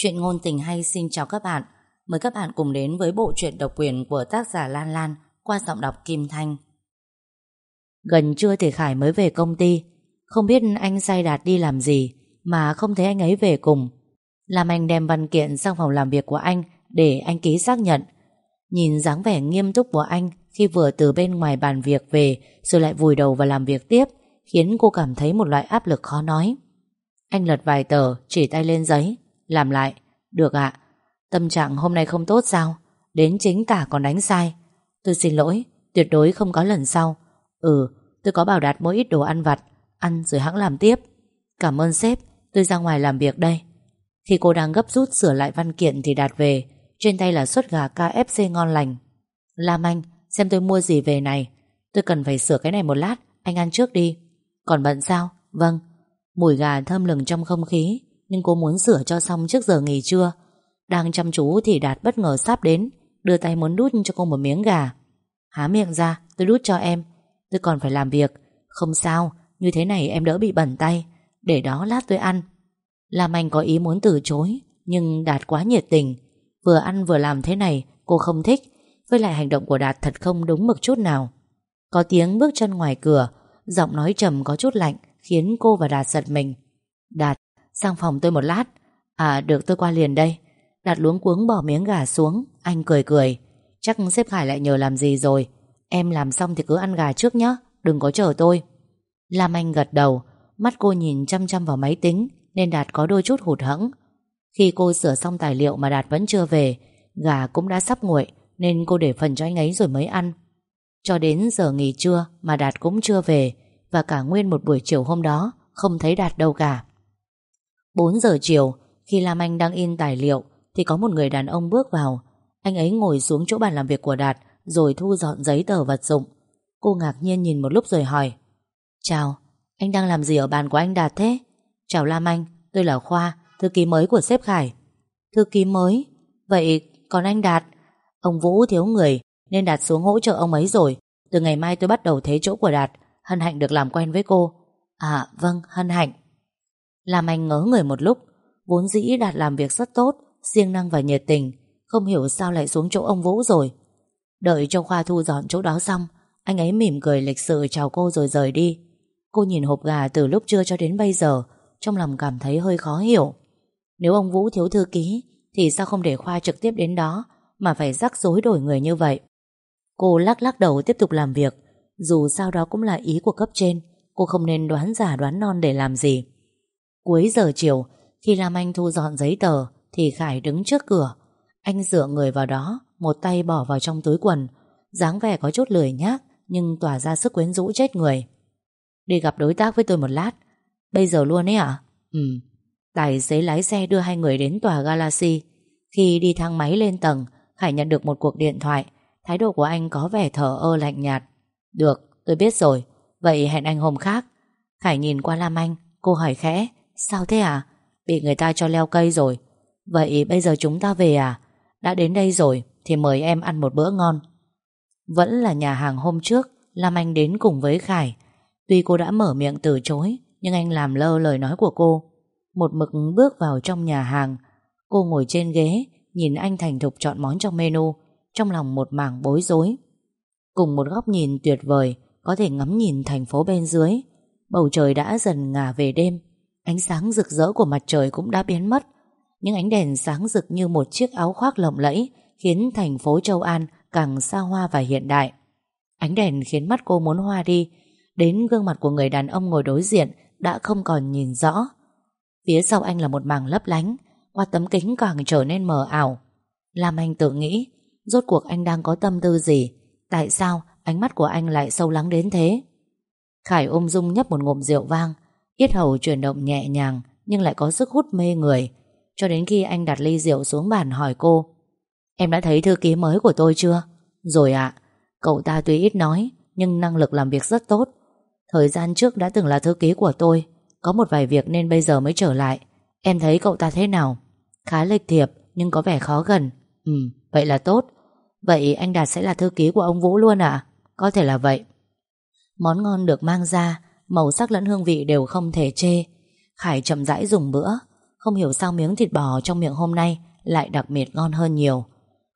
Chuyện ngôn tình hay xin chào các bạn. Mời các bạn cùng đến với bộ truyện độc quyền của tác giả Lan Lan qua giọng đọc Kim Thanh. Gần trưa thì Khải mới về công ty. Không biết anh say đạt đi làm gì Mà không thấy anh ấy về cùng. Làm anh đem văn kiện sang phòng làm việc của anh Để anh ký xác nhận. Nhìn dáng vẻ nghiêm túc của anh Khi vừa từ bên ngoài bàn việc về Rồi lại vùi đầu và làm việc tiếp, Khiến cô cảm thấy một loại áp lực khó nói. Anh lật vài tờ, Chỉ tay lên giấy. Làm lại, Được ạ, Tâm trạng hôm nay không tốt sao? Đến chính tả còn đánh sai. Tôi xin lỗi, Tuyệt đối không có lần sau. Ừ tôi có bảo đạt mỗi ít đồ ăn vặt, Ăn rồi hãng làm tiếp. Cảm ơn sếp, Tôi ra ngoài làm việc đây. Khi cô đang gấp rút sửa lại văn kiện thì Đạt về, Trên tay là suất gà KFC ngon lành. Lam Anh, Xem tôi mua gì về này. Tôi cần phải sửa cái này một lát, Anh ăn trước đi. Còn bận sao? Vâng. Mùi gà thơm lừng trong không khí. Nhưng cô muốn sửa cho xong trước giờ nghỉ trưa. Đang chăm chú thì Đạt bất ngờ sắp đến, Đưa tay muốn đút cho cô một miếng gà. Há miệng ra, tôi đút cho em. Tôi còn phải làm việc. Không sao, Như thế này em đỡ bị bẩn tay. Để đó lát tôi ăn. Làm Anh có ý muốn từ chối, Nhưng Đạt quá nhiệt tình. Vừa ăn vừa làm thế này, cô không thích. Với lại hành động của Đạt thật không đúng mực chút nào. Có tiếng bước chân ngoài cửa, Giọng nói trầm có chút lạnh, Khiến cô và Đạt giật mình. Đạt sang phòng tôi một lát. À được, tôi qua liền đây. Đặt luống cuống bỏ miếng gà xuống. Anh cười cười. Chắc sếp Khải lại nhờ làm gì rồi. Em làm xong thì cứ ăn gà trước nhé Đừng có chờ tôi. Lam Anh gật đầu. Mắt cô nhìn chăm chăm vào máy tính, Nên Đạt có đôi chút hụt hẫng. Khi cô sửa xong tài liệu mà Đạt vẫn chưa về, Gà cũng đã sắp nguội, Nên cô để phần cho anh ấy rồi mới ăn. Cho đến giờ nghỉ trưa Mà Đạt cũng chưa về, Và cả nguyên một buổi chiều hôm đó, Không thấy Đạt đâu cả. 4 giờ chiều Khi Lam Anh đang in tài liệu Thì có một người đàn ông bước vào Anh ấy ngồi xuống chỗ bàn làm việc của Đạt Rồi thu dọn giấy tờ vật dụng Cô ngạc nhiên nhìn một lúc rồi hỏi Chào, anh đang làm gì ở bàn của anh Đạt thế? Chào Lam Anh, tôi là Khoa Thư ký mới của sếp Khải Thư ký mới? Vậy còn anh Đạt? Ông Vũ thiếu người Nên Đạt xuống hỗ trợ ông ấy rồi Từ ngày mai tôi bắt đầu thế chỗ của Đạt Hân hạnh được làm quen với cô À vâng, hân hạnh làm Anh ngớ người một lúc. Vốn dĩ Đạt làm việc rất tốt, siêng năng và nhiệt tình. Không hiểu sao lại xuống chỗ ông Vũ rồi. Đợi cho Khoa thu dọn chỗ đó xong, Anh ấy mỉm cười lịch sự chào cô rồi rời đi. Cô nhìn hộp gà từ lúc trưa cho đến bây giờ, Trong lòng cảm thấy hơi khó hiểu. Nếu ông Vũ thiếu thư ký, Thì sao không để Khoa trực tiếp đến đó Mà phải rắc rối đổi người như vậy? Cô lắc lắc đầu tiếp tục làm việc. Dù sao đó cũng là ý của cấp trên, Cô không nên đoán giả đoán non để làm gì. Cuối giờ chiều Khi Lam Anh thu dọn giấy tờ Thì Khải đứng trước cửa. Anh dựa người vào đó Một tay bỏ vào trong túi quần. Dáng vẻ có chút lười nhác Nhưng tỏa ra sức quyến rũ chết người. Đi gặp đối tác với tôi một lát. Bây giờ luôn ấy ạ? Ừ Tài xế lái xe đưa hai người đến tòa Galaxy. Khi đi thang máy lên tầng Khải nhận được một cuộc điện thoại. Thái độ của anh có vẻ thở ơ lạnh nhạt. Được, tôi biết rồi. Vậy hẹn anh hôm khác. Khải nhìn qua Lam Anh Cô hỏi khẽ. Sao thế à? Bị người ta cho leo cây rồi. Vậy bây giờ chúng ta về à? Đã đến đây rồi, Thì mời em ăn một bữa ngon. Vẫn là nhà hàng hôm trước, Lam Anh đến cùng với Khải. Tuy cô đã mở miệng từ chối, Nhưng anh làm lơ lời nói của cô. Một mực bước vào trong nhà hàng, Cô ngồi trên ghế, Nhìn anh thành thục chọn món trong menu, Trong lòng một mảng bối rối. Cùng một góc nhìn tuyệt vời, Có thể ngắm nhìn thành phố bên dưới. Bầu trời đã dần ngả về đêm. Ánh sáng rực rỡ của mặt trời cũng đã biến mất. Những ánh đèn sáng rực như một chiếc áo khoác lộng lẫy Khiến thành phố Châu An càng xa hoa và hiện đại. Ánh đèn khiến mắt cô muốn hoa đi. Đến gương mặt của người đàn ông ngồi đối diện Đã không còn nhìn rõ. Phía sau anh là một mảng lấp lánh, Qua tấm kính càng trở nên mờ ảo. Làm anh tự nghĩ, Rốt cuộc anh đang có tâm tư gì? Tại sao ánh mắt của anh lại sâu lắng đến thế? Khải ôm dung nhấp một ngụm rượu vang Yết hầu chuyển động nhẹ nhàng Nhưng lại có sức hút mê người. Cho đến khi anh đặt ly rượu xuống bàn hỏi cô Em đã thấy thư ký mới của tôi chưa? Rồi ạ. Cậu ta tuy ít nói Nhưng năng lực làm việc rất tốt. Thời gian trước đã từng là thư ký của tôi Có một vài việc nên bây giờ mới trở lại. Em thấy cậu ta thế nào? Khá lịch thiệp nhưng có vẻ khó gần. Ừ, vậy là tốt. Vậy anh Đạt sẽ là thư ký của ông Vũ luôn à? Có thể là vậy. Món ngon được mang ra Màu sắc lẫn hương vị đều không thể chê. Khải chậm rãi dùng bữa. Không hiểu sao miếng thịt bò trong miệng hôm nay Lại đặc biệt ngon hơn nhiều.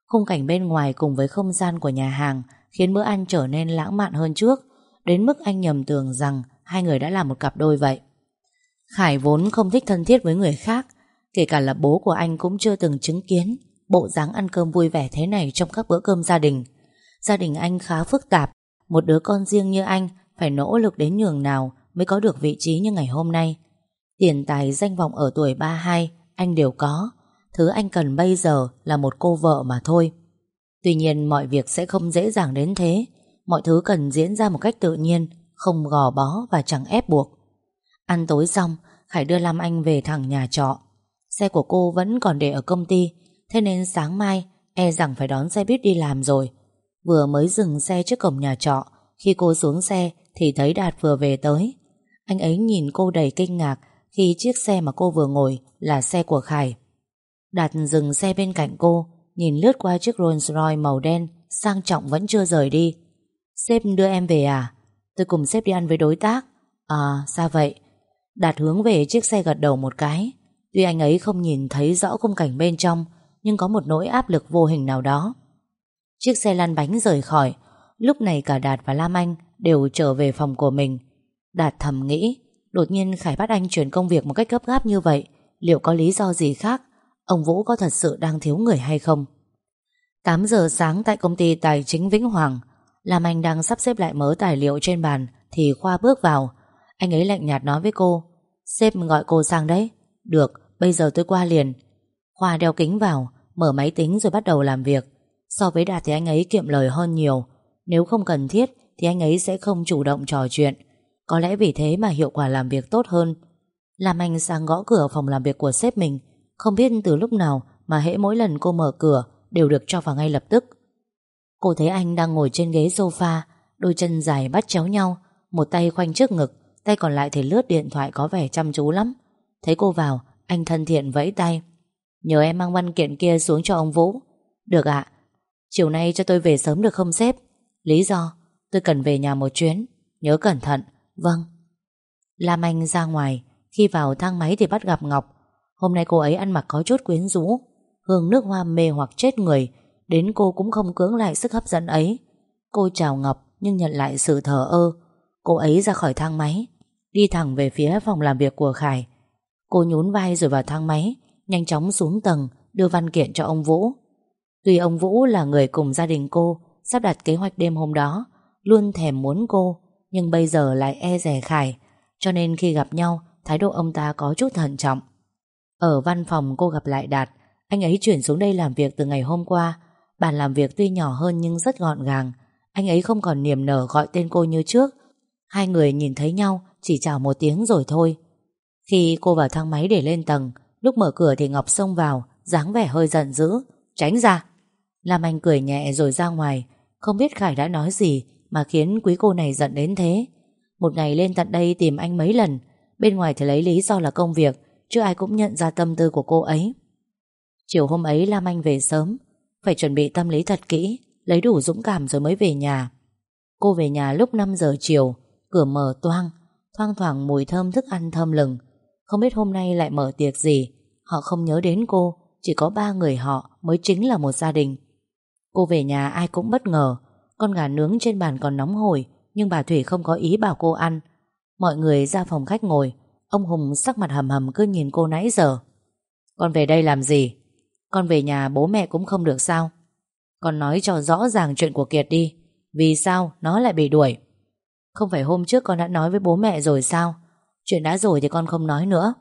Khung cảnh bên ngoài cùng với không gian của nhà hàng Khiến bữa ăn trở nên lãng mạn hơn trước, Đến mức anh nhầm tưởng rằng Hai người đã là một cặp đôi vậy. Khải vốn không thích thân thiết với người khác, Kể cả là bố của anh cũng chưa từng chứng kiến Bộ dáng ăn cơm vui vẻ thế này Trong các bữa cơm gia đình. Gia đình anh khá phức tạp, Một đứa con riêng như anh phải nỗ lực đến nhường nào Mới có được vị trí như ngày hôm nay. Tiền tài danh vọng ở tuổi 32 Anh đều có. Thứ anh cần bây giờ là một cô vợ mà thôi. Tuy nhiên mọi việc sẽ không dễ dàng đến thế. Mọi thứ cần diễn ra một cách tự nhiên, Không gò bó và chẳng ép buộc. Ăn tối xong, Khải đưa Lam Anh về thẳng nhà trọ. Xe của cô vẫn còn để ở công ty, Thế nên sáng mai E rằng phải đón xe buýt đi làm rồi. Vừa mới dừng xe trước cổng nhà trọ, Khi cô xuống xe thì thấy Đạt vừa về tới. Anh ấy nhìn cô đầy kinh ngạc Khi chiếc xe mà cô vừa ngồi Là xe của Khải. Đạt dừng xe bên cạnh cô, Nhìn lướt qua chiếc Rolls Royce màu đen, Sang trọng vẫn chưa rời đi. Sếp đưa em về à? Tôi cùng sếp đi ăn với đối tác. À sao vậy? Đạt hướng về chiếc xe gật đầu một cái. Tuy anh ấy không nhìn thấy rõ khung cảnh bên trong, Nhưng có một nỗi áp lực vô hình nào đó. Chiếc xe lăn bánh rời khỏi. Lúc này cả Đạt và Lam Anh Đều trở về phòng của mình. Đạt thầm nghĩ Đột nhiên Khải bắt anh chuyển công việc một cách gấp gáp như vậy Liệu có lý do gì khác? Ông Vũ có thật sự đang thiếu người hay không? 8 giờ sáng tại công ty tài chính Vĩnh Hoàng làm Anh đang sắp xếp lại mớ tài liệu trên bàn Thì Khoa bước vào. Anh ấy lạnh nhạt nói với cô Sếp gọi cô sang đấy. Được, bây giờ tôi qua liền. Khoa đeo kính vào Mở máy tính rồi bắt đầu làm việc. So với Đạt thì anh ấy kiệm lời hơn nhiều. Nếu không cần thiết thì anh ấy sẽ không chủ động trò chuyện. Có lẽ vì thế mà hiệu quả làm việc tốt hơn. Làm Anh sang gõ cửa phòng làm việc của sếp mình, Không biết từ lúc nào Mà hễ mỗi lần cô mở cửa Đều được cho vào ngay lập tức. Cô thấy anh đang ngồi trên ghế sofa, Đôi chân dài bắt chéo nhau, Một tay khoanh trước ngực, Tay còn lại thì lướt điện thoại có vẻ chăm chú lắm. Thấy cô vào, Anh thân thiện vẫy tay. Nhờ em mang văn kiện kia xuống cho ông Vũ. Được ạ. Chiều nay cho tôi về sớm được không sếp? Lý do tôi cần về nhà một chuyến. Nhớ cẩn thận. Vâng. Lam Anh ra ngoài. Khi vào thang máy thì bắt gặp Ngọc. Hôm nay cô ấy ăn mặc có chút quyến rũ. Hương nước hoa mê hoặc chết người. Đến cô cũng không cưỡng lại sức hấp dẫn ấy. Cô chào Ngọc Nhưng nhận lại sự thờ ơ. Cô ấy ra khỏi thang máy. Đi thẳng về phía phòng làm việc của Khải. Cô nhún vai rồi vào thang máy, Nhanh chóng xuống tầng, Đưa văn kiện cho ông Vũ. Tuy ông Vũ là người cùng gia đình cô, Sắp đặt kế hoạch đêm hôm đó Luôn thèm muốn cô, Nhưng bây giờ lại e rè Khải, Cho nên khi gặp nhau, Thái độ ông ta có chút thận trọng. Ở văn phòng cô gặp lại Đạt, Anh ấy chuyển xuống đây làm việc từ ngày hôm qua. Bàn làm việc tuy nhỏ hơn nhưng rất gọn gàng. Anh ấy không còn niềm nở gọi tên cô như trước. Hai người nhìn thấy nhau, Chỉ chào một tiếng rồi thôi. Khi cô vào thang máy để lên tầng, Lúc mở cửa thì Ngọc xông vào, dáng vẻ hơi giận dữ. Tránh ra! Lam Anh cười nhẹ rồi ra ngoài. Không biết Khải đã nói gì mà khiến quý cô này giận đến thế. Một ngày lên tận đây tìm anh mấy lần, Bên ngoài thì lấy lý do là công việc, Chứ ai cũng nhận ra tâm tư của cô ấy. Chiều hôm ấy Lam Anh về sớm, Phải chuẩn bị tâm lý thật kỹ, Lấy đủ dũng cảm rồi mới về nhà. Cô về nhà lúc 5 giờ chiều, Cửa mở toang, Thoang thoảng mùi thơm thức ăn thơm lừng. Không biết hôm nay lại mở tiệc gì, Họ không nhớ đến cô, Chỉ có ba người họ mới chính là một gia đình. Cô về nhà ai cũng bất ngờ con gà nướng trên bàn còn nóng hổi Nhưng bà Thủy không có ý bảo cô ăn. Mọi người ra phòng khách ngồi Ông Hùng sắc mặt hầm hầm cứ nhìn cô nãy giờ. Con về đây làm gì? Con về nhà bố mẹ cũng không được sao? Con nói cho rõ ràng chuyện của Kiệt đi Vì sao nó lại bị đuổi? Không phải hôm trước con đã nói với bố mẹ rồi sao? Chuyện đã rồi thì con không nói nữa.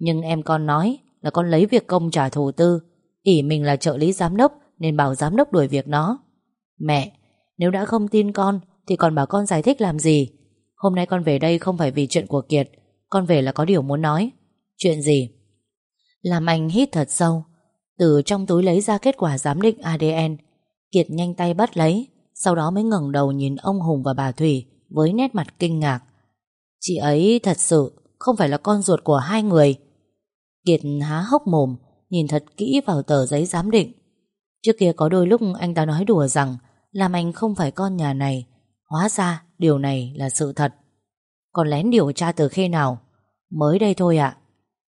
Nhưng em con nói Là con lấy việc công trả thù tư ỉ mình là trợ lý giám đốc nên bảo giám đốc đuổi việc nó. Mẹ, nếu đã không tin con thì còn bảo con giải thích làm gì? Hôm nay con về đây không phải vì chuyện của Kiệt, con về là có điều muốn nói. Chuyện gì? Làm anh hít thật sâu, từ trong túi lấy ra kết quả giám định ADN. Kiệt nhanh tay bắt lấy, sau đó mới ngẩng đầu nhìn ông Hùng và bà Thủy với nét mặt kinh ngạc. Chị ấy thật sự không phải là con ruột của hai người. Kiệt há hốc mồm, nhìn thật kỹ vào tờ giấy giám định. Trước kia có đôi lúc anh ta nói đùa rằng làm anh không phải con nhà này. Hóa ra điều này là sự thật. Còn lén điều tra từ khi nào? Mới đây thôi ạ.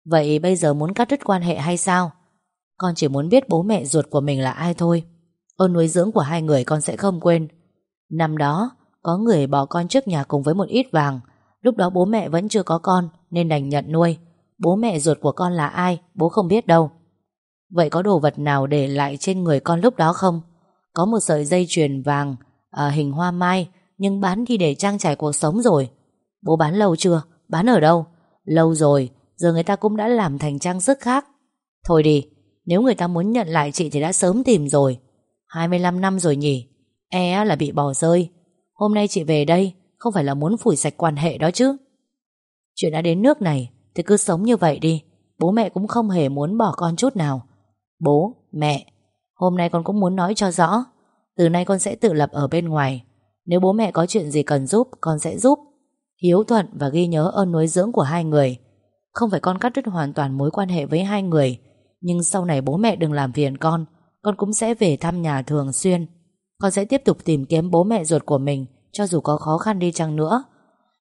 Vậy bây giờ muốn cắt đứt quan hệ hay sao? Con chỉ muốn biết bố mẹ ruột của mình là ai thôi. Ơn nuôi dưỡng của hai người con sẽ không quên. Năm đó, có người bỏ con trước nhà cùng với một ít vàng. Lúc đó bố mẹ vẫn chưa có con nên đành nhận nuôi. Bố mẹ ruột của con là ai, bố không biết đâu. Vậy có đồ vật nào để lại trên người con lúc đó không? Có một sợi dây chuyền vàng à, hình hoa mai nhưng bán đi để trang trải cuộc sống rồi. Bố bán lâu chưa? Bán ở đâu? Lâu rồi, giờ người ta cũng đã làm thành trang sức khác. Thôi đi, nếu người ta muốn nhận lại chị thì đã sớm tìm rồi. 25 năm rồi nhỉ? E là bị bỏ rơi. Hôm nay chị về đây không phải là muốn phủi sạch quan hệ đó chứ. Chuyện đã đến nước này thì cứ sống như vậy đi. Bố mẹ cũng không hề muốn bỏ con chút nào. Bố, mẹ, hôm nay con cũng muốn nói cho rõ. Từ nay con sẽ tự lập ở bên ngoài. Nếu bố mẹ có chuyện gì cần giúp, con sẽ giúp. Hiếu thuận và ghi nhớ ơn nuôi dưỡng của hai người. Không phải con cắt đứt hoàn toàn mối quan hệ với hai người, nhưng sau này bố mẹ đừng làm phiền con, con cũng sẽ về thăm nhà thường xuyên. Con sẽ tiếp tục tìm kiếm bố mẹ ruột của mình, cho dù có khó khăn đi chăng nữa.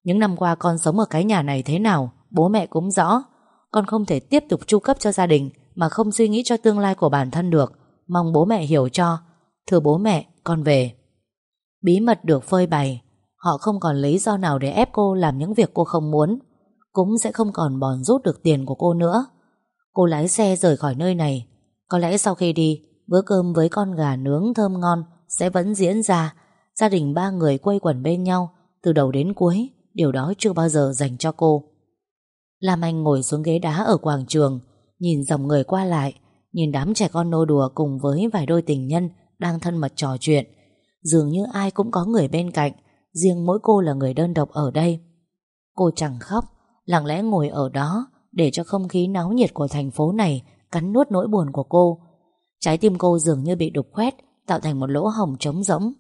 Những năm qua con sống ở cái nhà này thế nào, bố mẹ cũng rõ. Con không thể tiếp tục chu cấp cho gia đình mà không suy nghĩ cho tương lai của bản thân được. Mong bố mẹ hiểu cho. Thưa bố mẹ, con về. Bí mật được phơi bày, họ không còn lý do nào để ép cô làm những việc cô không muốn. Cũng sẽ không còn bòn rút được tiền của cô nữa. Cô lái xe rời khỏi nơi này. Có lẽ sau khi đi, bữa cơm với con gà nướng thơm ngon sẽ vẫn diễn ra. Gia đình ba người quây quần bên nhau từ đầu đến cuối. Điều đó chưa bao giờ dành cho cô. Lam Anh ngồi xuống ghế đá ở quảng trường, nhìn dòng người qua lại, nhìn đám trẻ con nô đùa cùng với vài đôi tình nhân đang thân mật trò chuyện. Dường như ai cũng có người bên cạnh, riêng mỗi cô là người đơn độc ở đây. Cô chẳng khóc, lặng lẽ ngồi ở đó để cho không khí náo nhiệt của thành phố này cắn nuốt nỗi buồn của cô. Trái tim cô dường như bị đục khoét, tạo thành một lỗ hồng trống rỗng.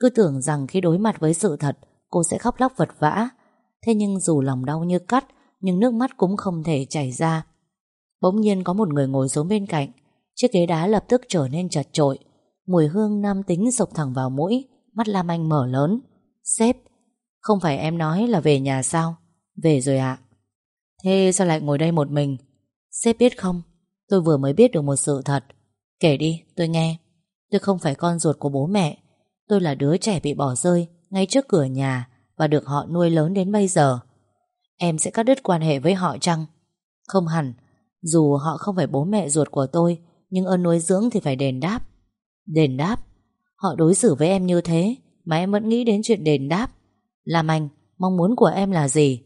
Cứ tưởng rằng khi đối mặt với sự thật, cô sẽ khóc lóc vật vã. Thế nhưng dù lòng đau như cắt, nhưng nước mắt cũng không thể chảy ra. Bỗng nhiên có một người ngồi xuống bên cạnh, chiếc ghế đá lập tức trở nên chật trội, mùi hương nam tính sộc thẳng vào mũi, mắt Lam Anh mở lớn. Sếp, không phải em nói là về nhà sao? Về rồi ạ. Thế sao lại ngồi đây một mình? Sếp biết không? Tôi vừa mới biết được một sự thật. Kể đi, tôi nghe. Tôi không phải con ruột của bố mẹ. Tôi là đứa trẻ bị bỏ rơi ngay trước cửa nhà và được họ nuôi lớn đến bây giờ. Em sẽ cắt đứt quan hệ với họ chăng? Không hẳn. Dù họ không phải bố mẹ ruột của tôi, nhưng ơn nuôi dưỡng thì phải đền đáp. Đền đáp? Họ đối xử với em như thế mà em vẫn nghĩ đến chuyện đền đáp. Làm anh, mong muốn của em là gì?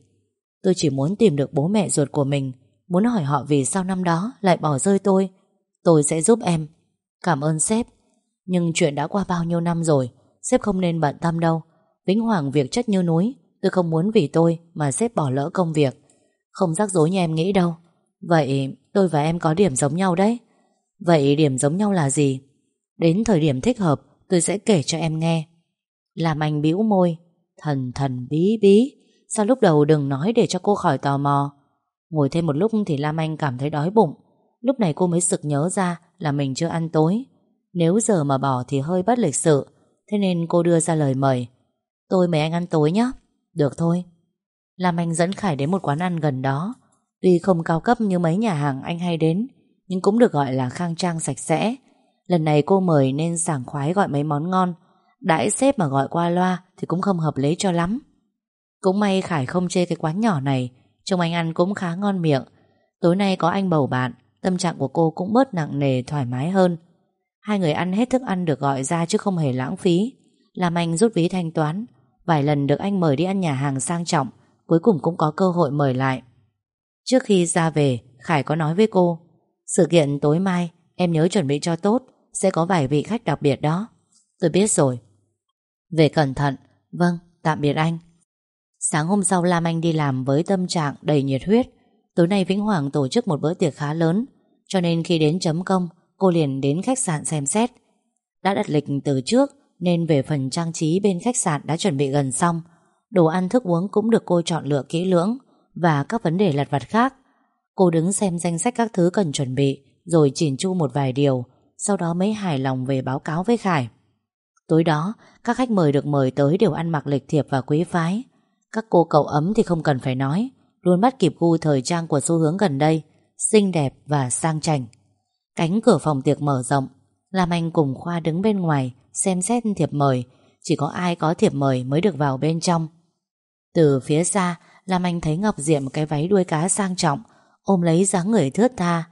Tôi chỉ muốn tìm được bố mẹ ruột của mình Muốn hỏi họ vì sao năm đó Lại bỏ rơi tôi Tôi sẽ giúp em Cảm ơn sếp Nhưng chuyện đã qua bao nhiêu năm rồi Sếp không nên bận tâm đâu Vĩnh Hoàng việc chất như núi Tôi không muốn vì tôi mà sếp bỏ lỡ công việc Không rắc rối như em nghĩ đâu Vậy tôi và em có điểm giống nhau đấy. Vậy điểm giống nhau là gì? Đến thời điểm thích hợp, Tôi sẽ kể cho em nghe. Làm anh bĩu môi, Thần thần bí bí. Sao lúc đầu đừng nói để cho cô khỏi tò mò. Ngồi thêm một lúc thì Lam Anh cảm thấy đói bụng. Lúc này cô mới sực nhớ ra Là mình chưa ăn tối. Nếu giờ mà bỏ thì hơi bất lịch sự, Thế nên cô đưa ra lời mời. Tôi mời anh ăn tối nhé Được thôi. Lam Anh dẫn Khải đến một quán ăn gần đó. Tuy không cao cấp như mấy nhà hàng anh hay đến, Nhưng cũng được gọi là khang trang sạch sẽ. Lần này cô mời nên sảng khoái gọi mấy món ngon. Đãi xếp mà gọi qua loa Thì cũng không hợp lý cho lắm. Cũng may Khải không chê cái quán nhỏ này, Trông anh ăn cũng khá ngon miệng. Tối nay có anh bầu bạn, Tâm trạng của cô cũng bớt nặng nề, thoải mái hơn. Hai người ăn hết thức ăn được gọi ra Chứ không hề lãng phí. Làm anh rút ví thanh toán. Vài lần được anh mời đi ăn nhà hàng sang trọng, Cuối cùng cũng có cơ hội mời lại. Trước khi ra về Khải có nói với cô Sự kiện tối mai em nhớ chuẩn bị cho tốt Sẽ có vài vị khách đặc biệt đó. Tôi biết rồi. Về cẩn thận. Vâng, tạm biệt anh. Sáng hôm sau Lam Anh đi làm với tâm trạng đầy nhiệt huyết. Tối nay Vĩnh Hoàng tổ chức một bữa tiệc khá lớn Cho nên khi đến chấm công Cô liền đến khách sạn xem xét. Đã đặt lịch từ trước Nên về phần trang trí bên khách sạn đã chuẩn bị gần xong. Đồ ăn thức uống cũng được cô chọn lựa kỹ lưỡng. Và các vấn đề lặt vặt khác. Cô đứng xem danh sách các thứ cần chuẩn bị, Rồi chỉn chu một vài điều, Sau đó mới hài lòng về báo cáo với Khải. Tối đó, Các khách mời được mời tới đều ăn mặc lịch thiệp và quý phái. Các cô cậu ấm thì không cần phải nói, Luôn bắt kịp gu thời trang của xu hướng gần đây, Xinh đẹp và sang chảnh. Cánh cửa phòng tiệc mở rộng, Lam Anh cùng Khoa đứng bên ngoài Xem xét thiệp mời, Chỉ có ai có thiệp mời mới được vào bên trong. Từ phía xa Lam Anh thấy Ngọc Diệm cái váy đuôi cá sang trọng, Ôm lấy dáng người thướt tha.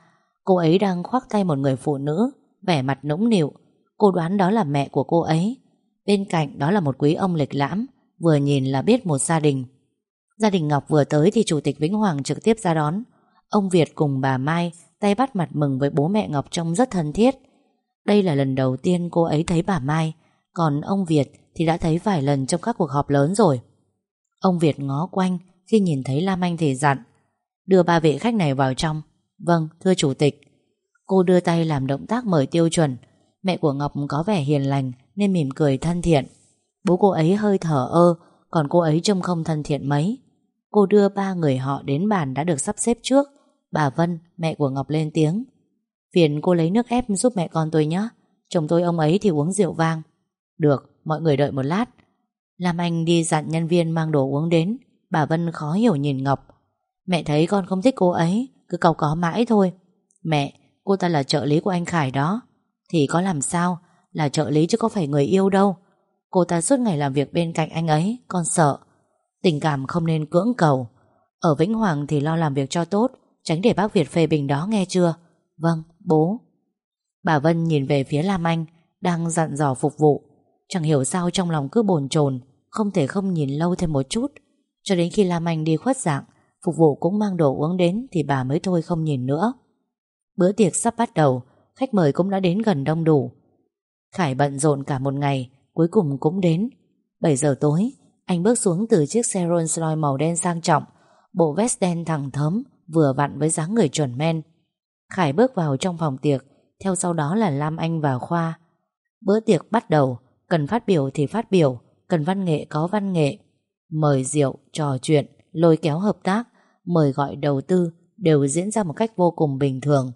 Cô ấy đang khoác tay một người phụ nữ, Vẻ mặt nũng nịu. Cô đoán đó là mẹ của cô ấy. Bên cạnh đó là một quý ông lịch lãm, Vừa nhìn là biết một gia đình. Gia đình Ngọc vừa tới thì Chủ tịch Vĩnh Hoàng trực tiếp ra đón. Ông Việt cùng bà Mai Tay bắt mặt mừng với bố mẹ Ngọc trông rất thân thiết. Đây là lần đầu tiên cô ấy thấy bà Mai, Còn ông Việt thì đã thấy vài lần trong các cuộc họp lớn rồi. Ông Việt ngó quanh khi nhìn thấy Lam Anh thì dặn Đưa ba vị khách này vào trong. Vâng thưa chủ tịch. Cô đưa tay làm động tác mời tiêu chuẩn. Mẹ của Ngọc có vẻ hiền lành Nên mỉm cười thân thiện. Bố cô ấy hơi thở ơ Còn cô ấy trông không thân thiện mấy. Cô đưa ba người họ đến bàn đã được sắp xếp trước. Bà Vân, mẹ của Ngọc lên tiếng. Phiền cô lấy nước ép giúp mẹ con tôi nhé. Chồng tôi ông ấy thì uống rượu vang. Được, mọi người đợi một lát. Lam Anh đi dặn nhân viên mang đồ uống đến. Bà Vân khó hiểu nhìn Ngọc. Mẹ thấy con không thích cô ấy Cứ cầu có mãi thôi. Mẹ, cô ta là trợ lý của anh Khải đó. Thì có làm sao? Là trợ lý chứ có phải người yêu đâu. Cô ta suốt ngày làm việc bên cạnh anh ấy Con sợ. Tình cảm không nên cưỡng cầu. Ở Vĩnh Hoàng thì lo làm việc cho tốt Tránh để bác Việt phê bình đó nghe chưa? Vâng, bố. Bà Vân nhìn về phía Lam Anh Đang dặn dò phục vụ. Chẳng hiểu sao trong lòng cứ bồn chồn Không thể không nhìn lâu thêm một chút. Cho đến khi Lam Anh đi khuất dạng, Phục vụ cũng mang đồ uống đến Thì bà mới thôi không nhìn nữa. Bữa tiệc sắp bắt đầu, Khách mời cũng đã đến gần đông đủ. Khải bận rộn cả một ngày, Cuối cùng cũng đến. 7 giờ tối, Anh bước xuống từ chiếc xe Rolls Royce màu đen sang trọng, Bộ vest đen thẳng thớm, Vừa vặn với dáng người chuẩn men. Khải bước vào trong phòng tiệc, Theo sau đó là Lam Anh và Khoa. Bữa tiệc bắt đầu, Cần phát biểu thì phát biểu, Cần văn nghệ có văn nghệ. Mời rượu, trò chuyện, lôi kéo hợp tác Mời gọi đầu tư Đều diễn ra một cách vô cùng bình thường.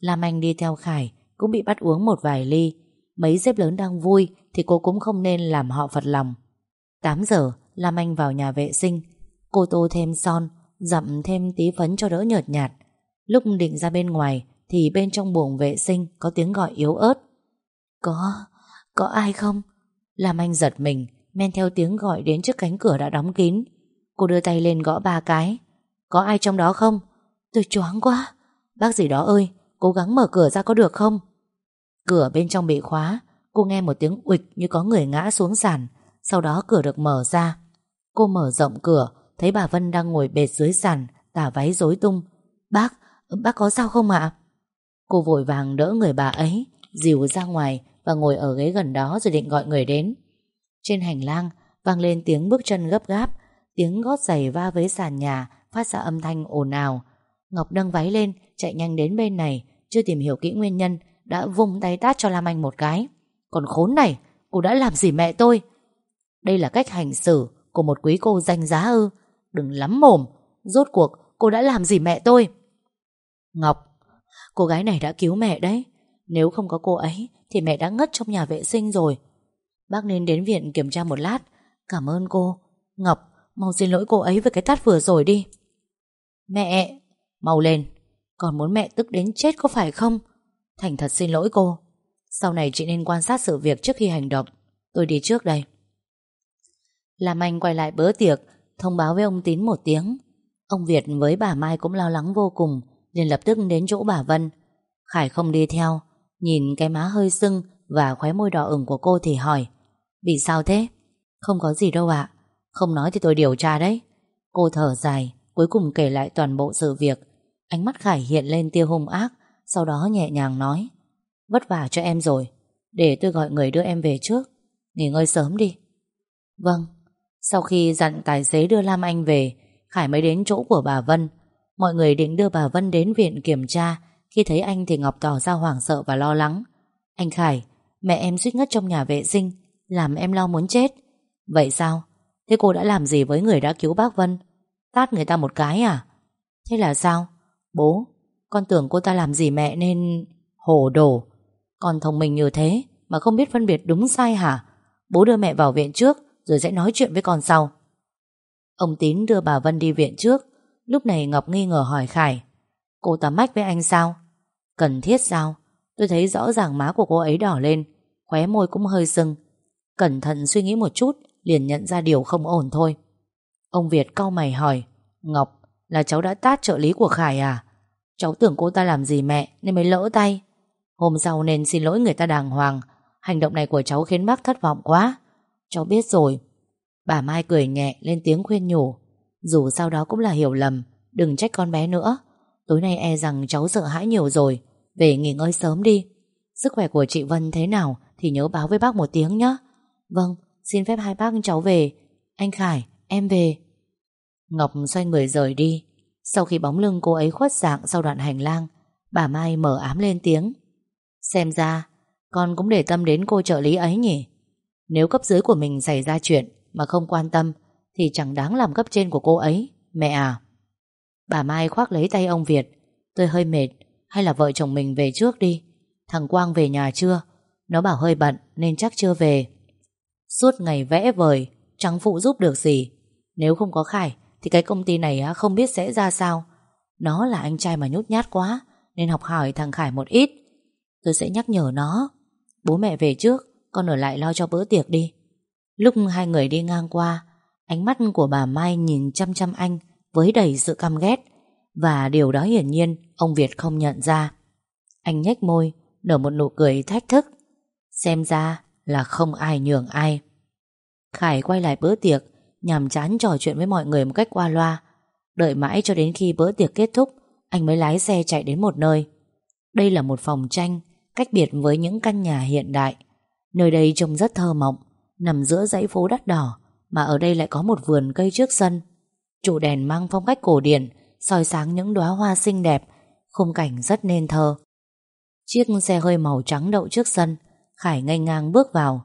Lam Anh đi theo Khải Cũng bị bắt uống một vài ly. Mấy dép lớn đang vui Thì cô cũng không nên làm họ phật lòng. 8 giờ Lam Anh vào nhà vệ sinh. Cô tô thêm son Dặm thêm tí phấn cho đỡ nhợt nhạt. Lúc định ra bên ngoài Thì bên trong buồng vệ sinh Có tiếng gọi yếu ớt. Có, có ai không? Lam Anh giật mình. Men theo tiếng gọi đến trước cánh cửa đã đóng kín. Cô đưa tay lên gõ ba cái. Có ai trong đó không? Tôi choáng quá. Bác gì đó ơi, cố gắng mở cửa ra có được không? Cửa bên trong bị khóa. Cô nghe một tiếng uịch như có người ngã xuống sàn. Sau đó cửa được mở ra. Cô mở rộng cửa Thấy bà Vân đang ngồi bệt dưới sàn Tả váy rối tung. Bác, bác có sao không ạ? Cô vội vàng đỡ người bà ấy Dìu ra ngoài Và ngồi ở ghế gần đó rồi định gọi người đến. Trên hành lang, vang lên tiếng bước chân gấp gáp, Tiếng gót giày va với sàn nhà Phát ra âm thanh ồn ào. Ngọc nâng váy lên, chạy nhanh đến bên này, Chưa tìm hiểu kỹ nguyên nhân, Đã vung tay tát cho Lam Anh một cái. Còn khốn này, Cô đã làm gì mẹ tôi? Đây là cách hành xử của một quý cô danh giá ư. Đừng lắm mồm, Rốt cuộc cô đã làm gì mẹ tôi? Ngọc, Cô gái này đã cứu mẹ đấy. Nếu không có cô ấy Thì mẹ đã ngất trong nhà vệ sinh rồi. Bác nên đến viện kiểm tra một lát. Cảm ơn cô. Ngọc, mau xin lỗi cô ấy về cái tát vừa rồi đi. Mẹ, Mau lên. Còn muốn mẹ tức đến chết có phải không? Thành thật xin lỗi cô. Sau này chị nên quan sát sự việc trước khi hành động. Tôi đi trước đây. Làm anh quay lại bữa tiệc, Thông báo với ông Tín một tiếng. Ông Việt với bà Mai cũng lo lắng vô cùng liền lập tức đến chỗ bà Vân. Khải không đi theo, Nhìn cái má hơi sưng Và khóe môi đỏ ửng của cô thì hỏi Bị sao thế? Không có gì đâu ạ. Không nói thì tôi điều tra đấy. Cô thở dài, Cuối cùng kể lại toàn bộ sự việc. Ánh mắt Khải hiện lên tia hung ác, Sau đó nhẹ nhàng nói. Vất vả cho em rồi. Để tôi gọi người đưa em về trước. Nghỉ ngơi sớm đi. Vâng. Sau khi dặn tài xế đưa Lam Anh về, Khải mới đến chỗ của bà Vân. Mọi người định đưa bà Vân đến viện kiểm tra, Khi thấy anh thì Ngọc tỏ ra hoảng sợ và lo lắng. Anh Khải, Mẹ em suýt ngất trong nhà vệ sinh. Làm em lo muốn chết Vậy sao? Thế cô đã làm gì với người đã cứu bác Vân? Tát người ta một cái à? Thế là sao? Bố, con tưởng cô ta làm gì mẹ nên... Hồ đồ. Con thông minh như thế mà không biết phân biệt đúng sai hả? Bố đưa mẹ vào viện trước rồi sẽ nói chuyện với con sau. Ông Tín đưa bà Vân đi viện trước Lúc này Ngọc nghi ngờ hỏi Khải Cô ta mách với anh sao Cần thiết sao Tôi thấy rõ ràng má của cô ấy đỏ lên Khóe môi cũng hơi sưng Cẩn thận suy nghĩ một chút, Liền nhận ra điều không ổn thôi. Ông Việt cau mày hỏi, Ngọc, là cháu đã tát trợ lý của Khải à? Cháu tưởng cô ta làm gì mẹ Nên mới lỡ tay. Hôm sau nên xin lỗi người ta đàng hoàng, Hành động này của cháu khiến bác thất vọng quá. Cháu biết rồi. Bà Mai cười nhẹ lên tiếng khuyên nhủ, Dù sau đó cũng là hiểu lầm, Đừng trách con bé nữa. Tối nay e rằng cháu sợ hãi nhiều rồi, Về nghỉ ngơi sớm đi. Sức khỏe của chị Vân thế nào Thì nhớ báo với bác một tiếng nhé Vâng, xin phép hai bác cháu về. Anh Khải, em về. Ngọc xoay người rời đi. Sau khi bóng lưng cô ấy khuất dạng sau đoạn hành lang Bà Mai mở ám lên tiếng. Xem ra Con cũng để tâm đến cô trợ lý ấy nhỉ? Nếu cấp dưới của mình xảy ra chuyện Mà không quan tâm Thì chẳng đáng làm cấp trên của cô ấy Mẹ à. Bà Mai khoác lấy tay ông Việt. Tôi hơi mệt Hay là vợ chồng mình về trước đi? Thằng Quang về nhà chưa? Nó bảo hơi bận nên chắc chưa về. Suốt ngày vẽ vời, Chẳng phụ giúp được gì. Nếu không có Khải, Thì cái công ty này không biết sẽ ra sao. Nó là anh trai mà nhút nhát quá, Nên học hỏi thằng Khải một ít. Tôi sẽ nhắc nhở nó. Bố mẹ về trước, Con ở lại lo cho bữa tiệc đi. Lúc hai người đi ngang qua, Ánh mắt của bà Mai nhìn chăm chăm anh Với đầy sự căm ghét. Và điều đó hiển nhiên, Ông Việt không nhận ra. Anh nhếch môi, Nở một nụ cười thách thức. Xem ra là không ai nhường ai. Khải quay lại bữa tiệc Nhằm chán trò chuyện với mọi người một cách qua loa. Đợi mãi cho đến khi bữa tiệc kết thúc, Anh mới lái xe chạy đến một nơi. Đây là một phòng tranh, Cách biệt với những căn nhà hiện đại. Nơi đây trông rất thơ mộng, Nằm giữa dãy phố đắt đỏ, Mà ở đây lại có một vườn cây trước sân. Trụ đèn mang phong cách cổ điển, soi sáng những đóa hoa xinh đẹp, Khung cảnh rất nên thơ. Chiếc xe hơi màu trắng đậu trước sân Khải ngay ngang bước vào.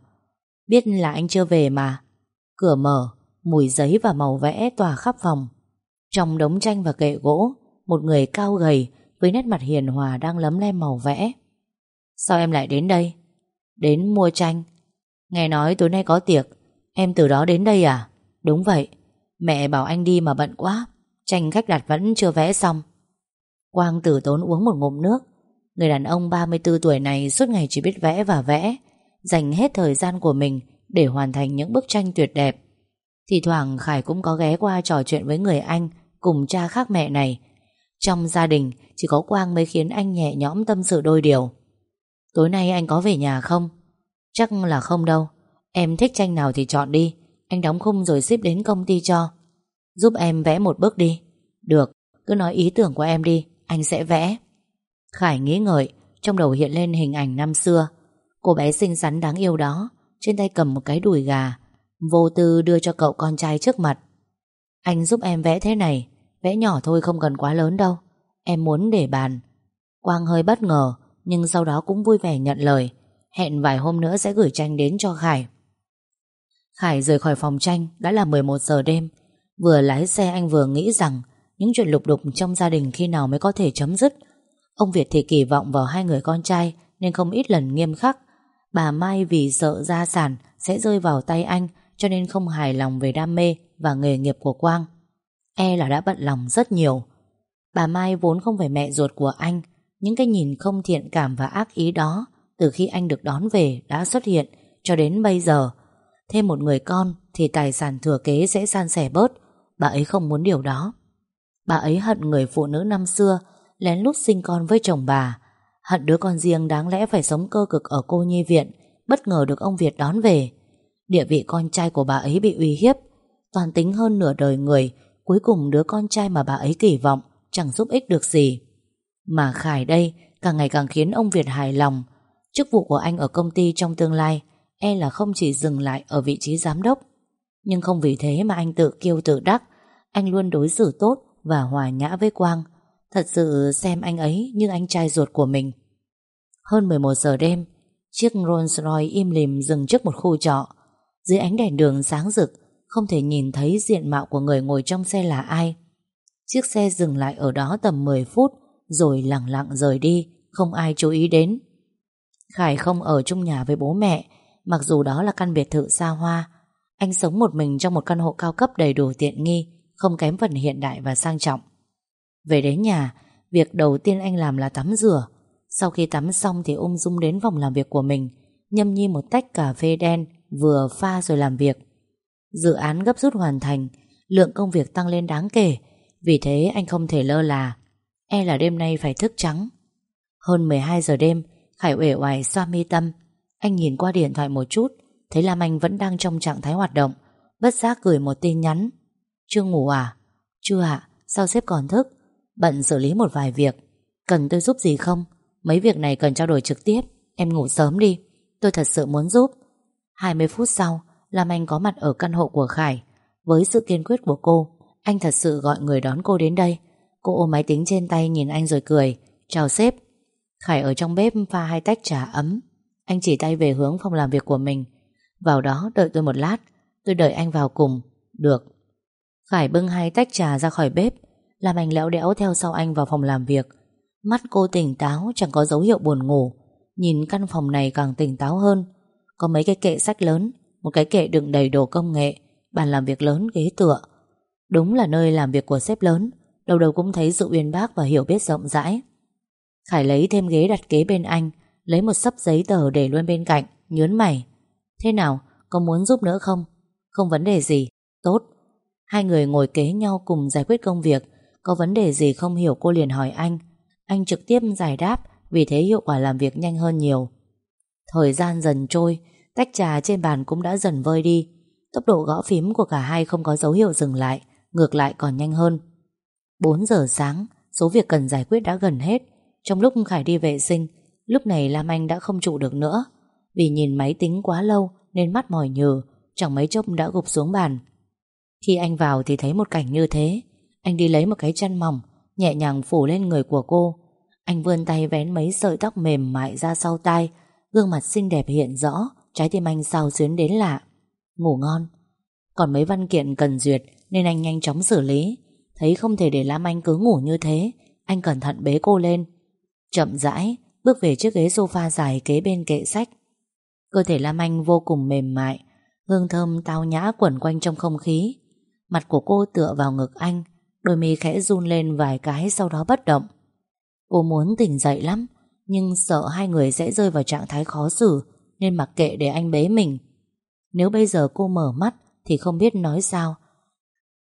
Biết là anh chưa về mà. Cửa mở, Mùi giấy và màu vẽ tỏa khắp phòng. Trong đống tranh và kệ gỗ, Một người cao gầy Với nét mặt hiền hòa đang lấm lem màu vẽ. Sao em lại đến đây? Đến mua tranh. Nghe nói tối nay có tiệc, Em từ đó đến đây à? Đúng vậy. Mẹ bảo anh đi mà bận quá, Tranh khách đặt vẫn chưa vẽ xong. Quang tử tốn uống một ngụm nước Người đàn ông 34 tuổi này suốt ngày chỉ biết vẽ và vẽ Dành hết thời gian của mình Để hoàn thành những bức tranh tuyệt đẹp. Thì thoảng Khải cũng có ghé qua trò chuyện với người anh Cùng cha khác mẹ này. Trong gia đình Chỉ có Quang mới khiến anh nhẹ nhõm tâm sự đôi điều. Tối nay anh có về nhà không? Chắc là không đâu. Em thích tranh nào thì chọn đi. Anh đóng khung rồi ship đến công ty cho. Giúp em vẽ một bức đi. Được, cứ nói ý tưởng của em đi. Anh sẽ vẽ. Khải nghĩ ngợi, Trong đầu hiện lên hình ảnh năm xưa. Cô bé xinh xắn đáng yêu đó, Trên tay cầm một cái đùi gà, Vô tư đưa cho cậu con trai trước mặt. Anh giúp em vẽ thế này, Vẽ nhỏ thôi không cần quá lớn đâu, Em muốn để bàn. Quang hơi bất ngờ, Nhưng sau đó cũng vui vẻ nhận lời. Hẹn vài hôm nữa sẽ gửi tranh đến cho Khải. Khải rời khỏi phòng tranh, Đã là 11 giờ đêm. Vừa lái xe anh vừa nghĩ rằng, Những chuyện lục đục trong gia đình khi nào mới có thể chấm dứt? Ông Việt thì kỳ vọng vào hai người con trai, Nên không ít lần nghiêm khắc. Bà Mai vì sợ gia sản Sẽ rơi vào tay anh, Cho nên không hài lòng về đam mê Và nghề nghiệp của Quang. E là đã bận lòng rất nhiều. Bà Mai vốn không phải mẹ ruột của anh, Những cái nhìn không thiện cảm và ác ý đó Từ khi anh được đón về Đã xuất hiện cho đến bây giờ. Thêm một người con Thì tài sản thừa kế sẽ san sẻ bớt, Bà ấy không muốn điều đó. Bà ấy hận người phụ nữ năm xưa lén lút sinh con với chồng bà. Hận đứa con riêng đáng lẽ phải sống cơ cực ở cô nhi viện, bất ngờ được ông Việt đón về. Địa vị con trai của bà ấy bị uy hiếp, toàn tính hơn nửa đời người, cuối cùng đứa con trai mà bà ấy kỳ vọng chẳng giúp ích được gì. Mà Khải đây càng ngày càng khiến ông Việt hài lòng. Chức vụ của anh ở công ty trong tương lai e là không chỉ dừng lại ở vị trí giám đốc. Nhưng không vì thế mà anh tự kiêu tự đắc, anh luôn đối xử tốt và hòa nhã với Quang, Thật sự xem anh ấy như anh trai ruột của mình. Hơn 11 giờ đêm, Chiếc Rolls Royce im lìm dừng trước một khu trọ. Dưới ánh đèn đường sáng rực, Không thể nhìn thấy diện mạo của người ngồi trong xe là ai. Chiếc xe dừng lại ở đó tầm 10 phút, Rồi lặng lặng rời đi, Không ai chú ý đến. Khải không ở chung nhà với bố mẹ, Mặc dù đó là căn biệt thự xa hoa. Anh sống một mình trong một căn hộ cao cấp đầy đủ tiện nghi, Không kém phần hiện đại và sang trọng. Về đến nhà Việc đầu tiên anh làm là tắm rửa. Sau khi tắm xong thì ôm dung đến phòng làm việc của mình Nhâm nhi một tách cà phê đen Vừa pha rồi làm việc. Dự án gấp rút hoàn thành Lượng công việc tăng lên đáng kể Vì thế anh không thể lơ là. E là đêm nay phải thức trắng. Hơn 12 giờ đêm Khải uể oải xoa mi tâm. Anh nhìn qua điện thoại một chút Thấy Lam Anh vẫn đang trong trạng thái hoạt động Bất giác gửi một tin nhắn. Chưa ngủ à? Chưa ạ, sao sếp còn thức? Bận xử lý một vài việc. Cần tôi giúp gì không? Mấy việc này cần trao đổi trực tiếp. Em ngủ sớm đi. Tôi thật sự muốn giúp. 20 phút sau, Lam Anh có mặt ở căn hộ của Khải. Với sự kiên quyết của cô, Anh thật sự gọi người đón cô đến đây. Cô ôm máy tính trên tay nhìn anh rồi cười. Chào sếp. Khải ở trong bếp pha hai tách trà ấm. Anh chỉ tay về hướng phòng làm việc của mình. Vào đó, đợi tôi một lát. Tôi đợi anh vào cùng. Được. Khải bưng hai tách trà ra khỏi bếp. Làm anh lẽo đẽo theo sau anh vào phòng làm việc. Mắt cô tỉnh táo Chẳng có dấu hiệu buồn ngủ. Nhìn căn phòng này càng tỉnh táo hơn. Có mấy cái kệ sách lớn Một cái kệ đựng đầy đồ công nghệ Bàn làm việc lớn ghế tựa. Đúng là nơi làm việc của sếp lớn Đầu đầu cũng thấy sự uyên bác và hiểu biết rộng rãi. Khải lấy thêm ghế đặt kế bên anh Lấy một sấp giấy tờ để luôn bên cạnh Nhớn mày. Thế nào, có muốn giúp nữa không? Không vấn đề gì, tốt. Hai người ngồi kế nhau cùng giải quyết công việc. Có vấn đề gì không hiểu cô liền hỏi anh. Anh trực tiếp giải đáp, Vì thế hiệu quả làm việc nhanh hơn nhiều. Thời gian dần trôi, Tách trà trên bàn cũng đã dần vơi đi. Tốc độ gõ phím của cả hai không có dấu hiệu dừng lại, Ngược lại còn nhanh hơn. 4 giờ sáng, Số việc cần giải quyết đã gần hết. Trong lúc Khải đi vệ sinh, Lúc này Lam Anh đã không trụ được nữa. Vì nhìn máy tính quá lâu Nên mắt mỏi nhừ, Chẳng mấy chốc đã gục xuống bàn. Khi anh vào thì thấy một cảnh như thế. Anh đi lấy một cái chăn mỏng, Nhẹ nhàng phủ lên người của cô. Anh vươn tay vén mấy sợi tóc mềm mại ra sau tai, Gương mặt xinh đẹp hiện rõ, Trái tim anh sao xuyến đến lạ. Ngủ ngon. Còn mấy văn kiện cần duyệt Nên anh nhanh chóng xử lý. Thấy không thể để Lam Anh cứ ngủ như thế, Anh cẩn thận bế cô lên. Chậm rãi, Bước về chiếc ghế sofa dài kế bên kệ sách. Cơ thể Lam Anh vô cùng mềm mại, Hương thơm tao nhã quẩn quanh trong không khí. Mặt của cô tựa vào ngực anh Đôi mi khẽ run lên vài cái Sau đó bất động. Cô muốn tỉnh dậy lắm, Nhưng sợ hai người sẽ rơi vào trạng thái khó xử, Nên mặc kệ để anh bế mình. Nếu bây giờ cô mở mắt Thì không biết nói sao.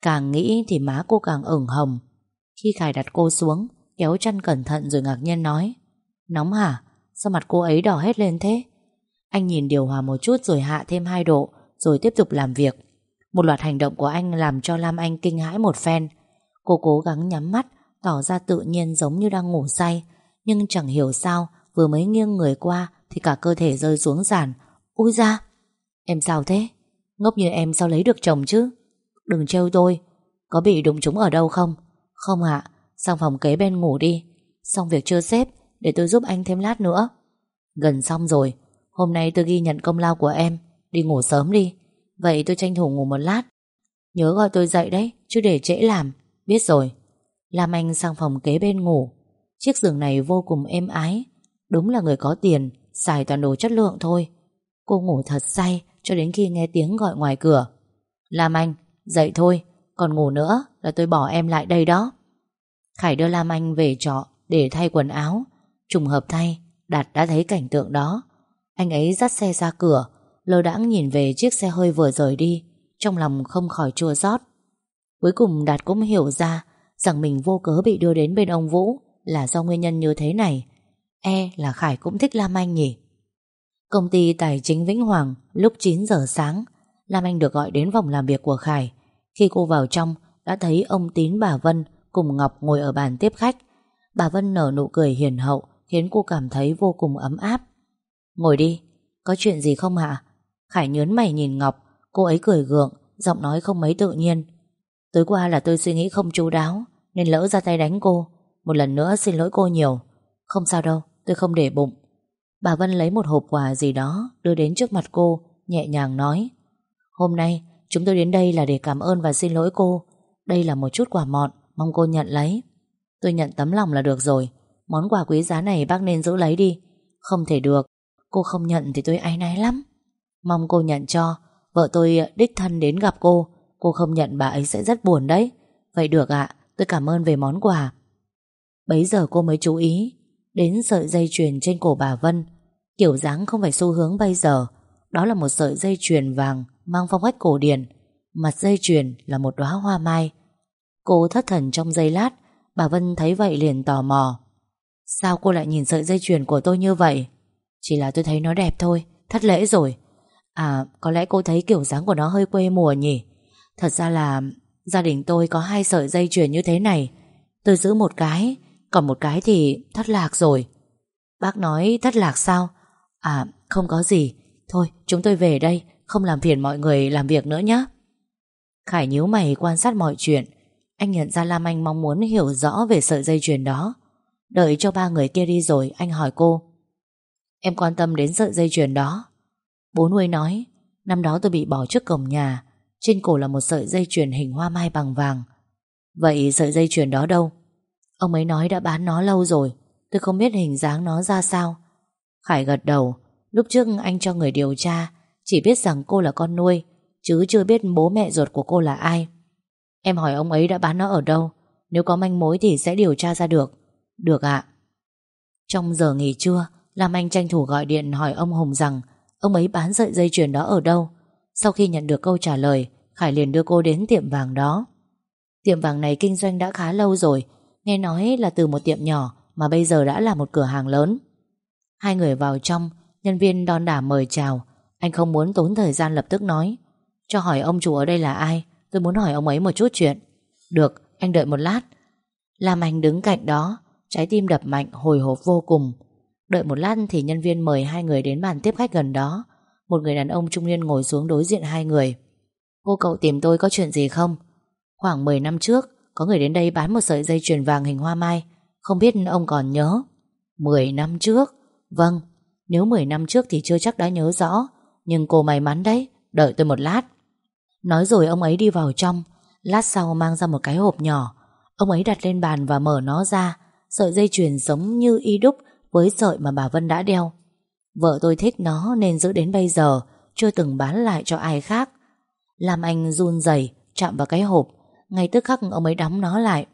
Càng nghĩ thì má cô càng ửng hồng. Khi Khải đặt cô xuống, Kéo chăn cẩn thận rồi ngạc nhiên nói, Nóng hả? Sao mặt cô ấy đỏ hết lên thế? Anh nhìn điều hòa một chút rồi hạ thêm 2 độ, Rồi tiếp tục làm việc. Một loạt hành động của anh làm cho Lam Anh kinh hãi một phen. Cô cố gắng nhắm mắt, Tỏ ra tự nhiên giống như đang ngủ say. Nhưng chẳng hiểu sao, Vừa mới nghiêng người qua Thì cả cơ thể rơi xuống giàn. Ui ra Em sao thế? Ngốc như em sao lấy được chồng chứ? Đừng trêu tôi. Có bị đụng chúng ở đâu không? Không ạ. Sang phòng kế bên ngủ đi. Xong việc chưa xếp, Để tôi giúp anh thêm lát nữa. Gần xong rồi. Hôm nay tôi ghi nhận công lao của em. Đi ngủ sớm đi. Vậy tôi tranh thủ ngủ một lát. Nhớ gọi tôi dậy đấy, Chứ để trễ làm. Biết rồi Lam Anh sang phòng kế bên ngủ Chiếc giường này vô cùng êm ái Đúng là người có tiền Xài toàn đồ chất lượng thôi Cô ngủ thật say Cho đến khi nghe tiếng gọi ngoài cửa Lam Anh Dậy thôi, còn ngủ nữa là tôi bỏ em lại đây đó. Khải đưa Lam Anh về trọ để thay quần áo. Trùng hợp thay, Đạt đã thấy cảnh tượng đó. Anh ấy dắt xe ra cửa, lơ đãng nhìn về chiếc xe hơi vừa rời đi, trong lòng không khỏi chua xót. Cuối cùng Đạt cũng hiểu ra rằng mình vô cớ bị đưa đến bên ông Vũ là do nguyên nhân như thế này. E là Khải cũng thích Lam Anh nhỉ? Công ty tài chính Vĩnh Hoàng lúc 9 giờ sáng, Lam Anh được gọi đến phòng làm việc của Khải. Khi cô vào trong Đã thấy ông Tín bà Vân Cùng Ngọc ngồi ở bàn tiếp khách Bà Vân nở nụ cười hiền hậu Khiến cô cảm thấy vô cùng ấm áp Ngồi đi, có chuyện gì không hả Khải nhớn mày nhìn Ngọc Cô ấy cười gượng, giọng nói không mấy tự nhiên Tối qua là tôi suy nghĩ không chú đáo Nên lỡ ra tay đánh cô. Một lần nữa xin lỗi cô nhiều. Không sao đâu, tôi không để bụng. Bà Vân lấy một hộp quà gì đó Đưa đến trước mặt cô Nhẹ nhàng nói Hôm nay Chúng tôi đến đây là để cảm ơn và xin lỗi cô. Đây là một chút quà mọn Mong cô nhận lấy. Tôi nhận tấm lòng là được rồi. Món quà quý giá này bác nên giữ lấy đi. Không thể được. Cô không nhận thì tôi áy náy lắm. Mong cô nhận cho. Vợ tôi đích thân đến gặp cô. Cô không nhận bà ấy sẽ rất buồn đấy. Vậy được ạ, Tôi cảm ơn về món quà. Bấy giờ cô mới chú ý Đến sợi dây chuyền trên cổ bà Vân. Kiểu dáng không phải xu hướng bây giờ. Đó là một sợi dây chuyền vàng Mang phong cách cổ điển. Mặt dây chuyền là một đóa hoa mai. Cô thất thần trong giây lát, Bà Vân thấy vậy liền tò mò. Sao cô lại nhìn sợi dây chuyền của tôi như vậy? Chỉ là tôi thấy nó đẹp thôi, Thất lễ rồi. À có lẽ cô thấy kiểu dáng của nó hơi quê mùa nhỉ? Thật ra là Gia đình tôi có hai sợi dây chuyền như thế này. Tôi giữ một cái, Còn một cái thì thất lạc rồi. Bác nói thất lạc sao? À không có gì. Thôi, chúng tôi về đây, Không làm phiền mọi người làm việc nữa nhé. Khải nhíu mày quan sát mọi chuyện. Anh nhận ra Lam Anh mong muốn hiểu rõ Về sợi dây chuyền đó. Đợi cho ba người kia đi rồi, anh hỏi cô. Em quan tâm đến sợi dây chuyền đó. Bố nuôi nói, Năm đó tôi bị bỏ trước cổng nhà trên cổ là một sợi dây chuyền hình hoa mai bằng vàng. Vậy sợi dây chuyền đó đâu? Ông ấy nói đã bán nó lâu rồi, Tôi không biết hình dáng nó ra sao. Khải gật đầu, Lúc trước anh cho người điều tra, Chỉ biết rằng cô là con nuôi, Chứ chưa biết bố mẹ ruột của cô là ai. Em hỏi ông ấy đã bán nó ở đâu, Nếu có manh mối thì sẽ điều tra ra được. Được ạ. Trong giờ nghỉ trưa, Lam Anh tranh thủ gọi điện hỏi ông Hùng rằng Ông ấy bán sợi dây chuyền đó ở đâu. Sau khi nhận được câu trả lời Khải liền đưa cô đến tiệm vàng đó. Tiệm vàng này kinh doanh đã khá lâu rồi Nghe nói là từ một tiệm nhỏ Mà bây giờ đã là một cửa hàng lớn. Hai người vào trong Nhân viên đón đả mời chào. Anh không muốn tốn thời gian lập tức nói. Cho hỏi ông chủ ở đây là ai? Tôi muốn hỏi ông ấy một chút chuyện. Được, anh đợi một lát. Làm Anh đứng cạnh đó Trái tim đập mạnh hồi hộp vô cùng. Đợi một lát thì nhân viên mời hai người đến bàn tiếp khách gần đó. Một người đàn ông trung niên ngồi xuống đối diện hai người. Cô cậu tìm tôi có chuyện gì không? Khoảng 10 năm trước Có người đến đây bán một sợi dây chuyền vàng hình hoa mai. Không biết ông còn nhớ? 10 năm trước? Vâng, nếu 10 năm trước thì chưa chắc đã nhớ rõ. Nhưng cô may mắn đấy Đợi tôi một lát. Nói rồi ông ấy đi vào trong. Lát sau mang ra một cái hộp nhỏ. Ông ấy đặt lên bàn và mở nó ra. Sợi dây chuyền giống như y đúc Với sợi mà bà Vân đã đeo. Vợ tôi thích nó nên giữ đến bây giờ Chưa từng bán lại cho ai khác. Làm anh run rẩy, Chạm vào cái hộp. Ngay tức khắc ông ấy đóng nó lại.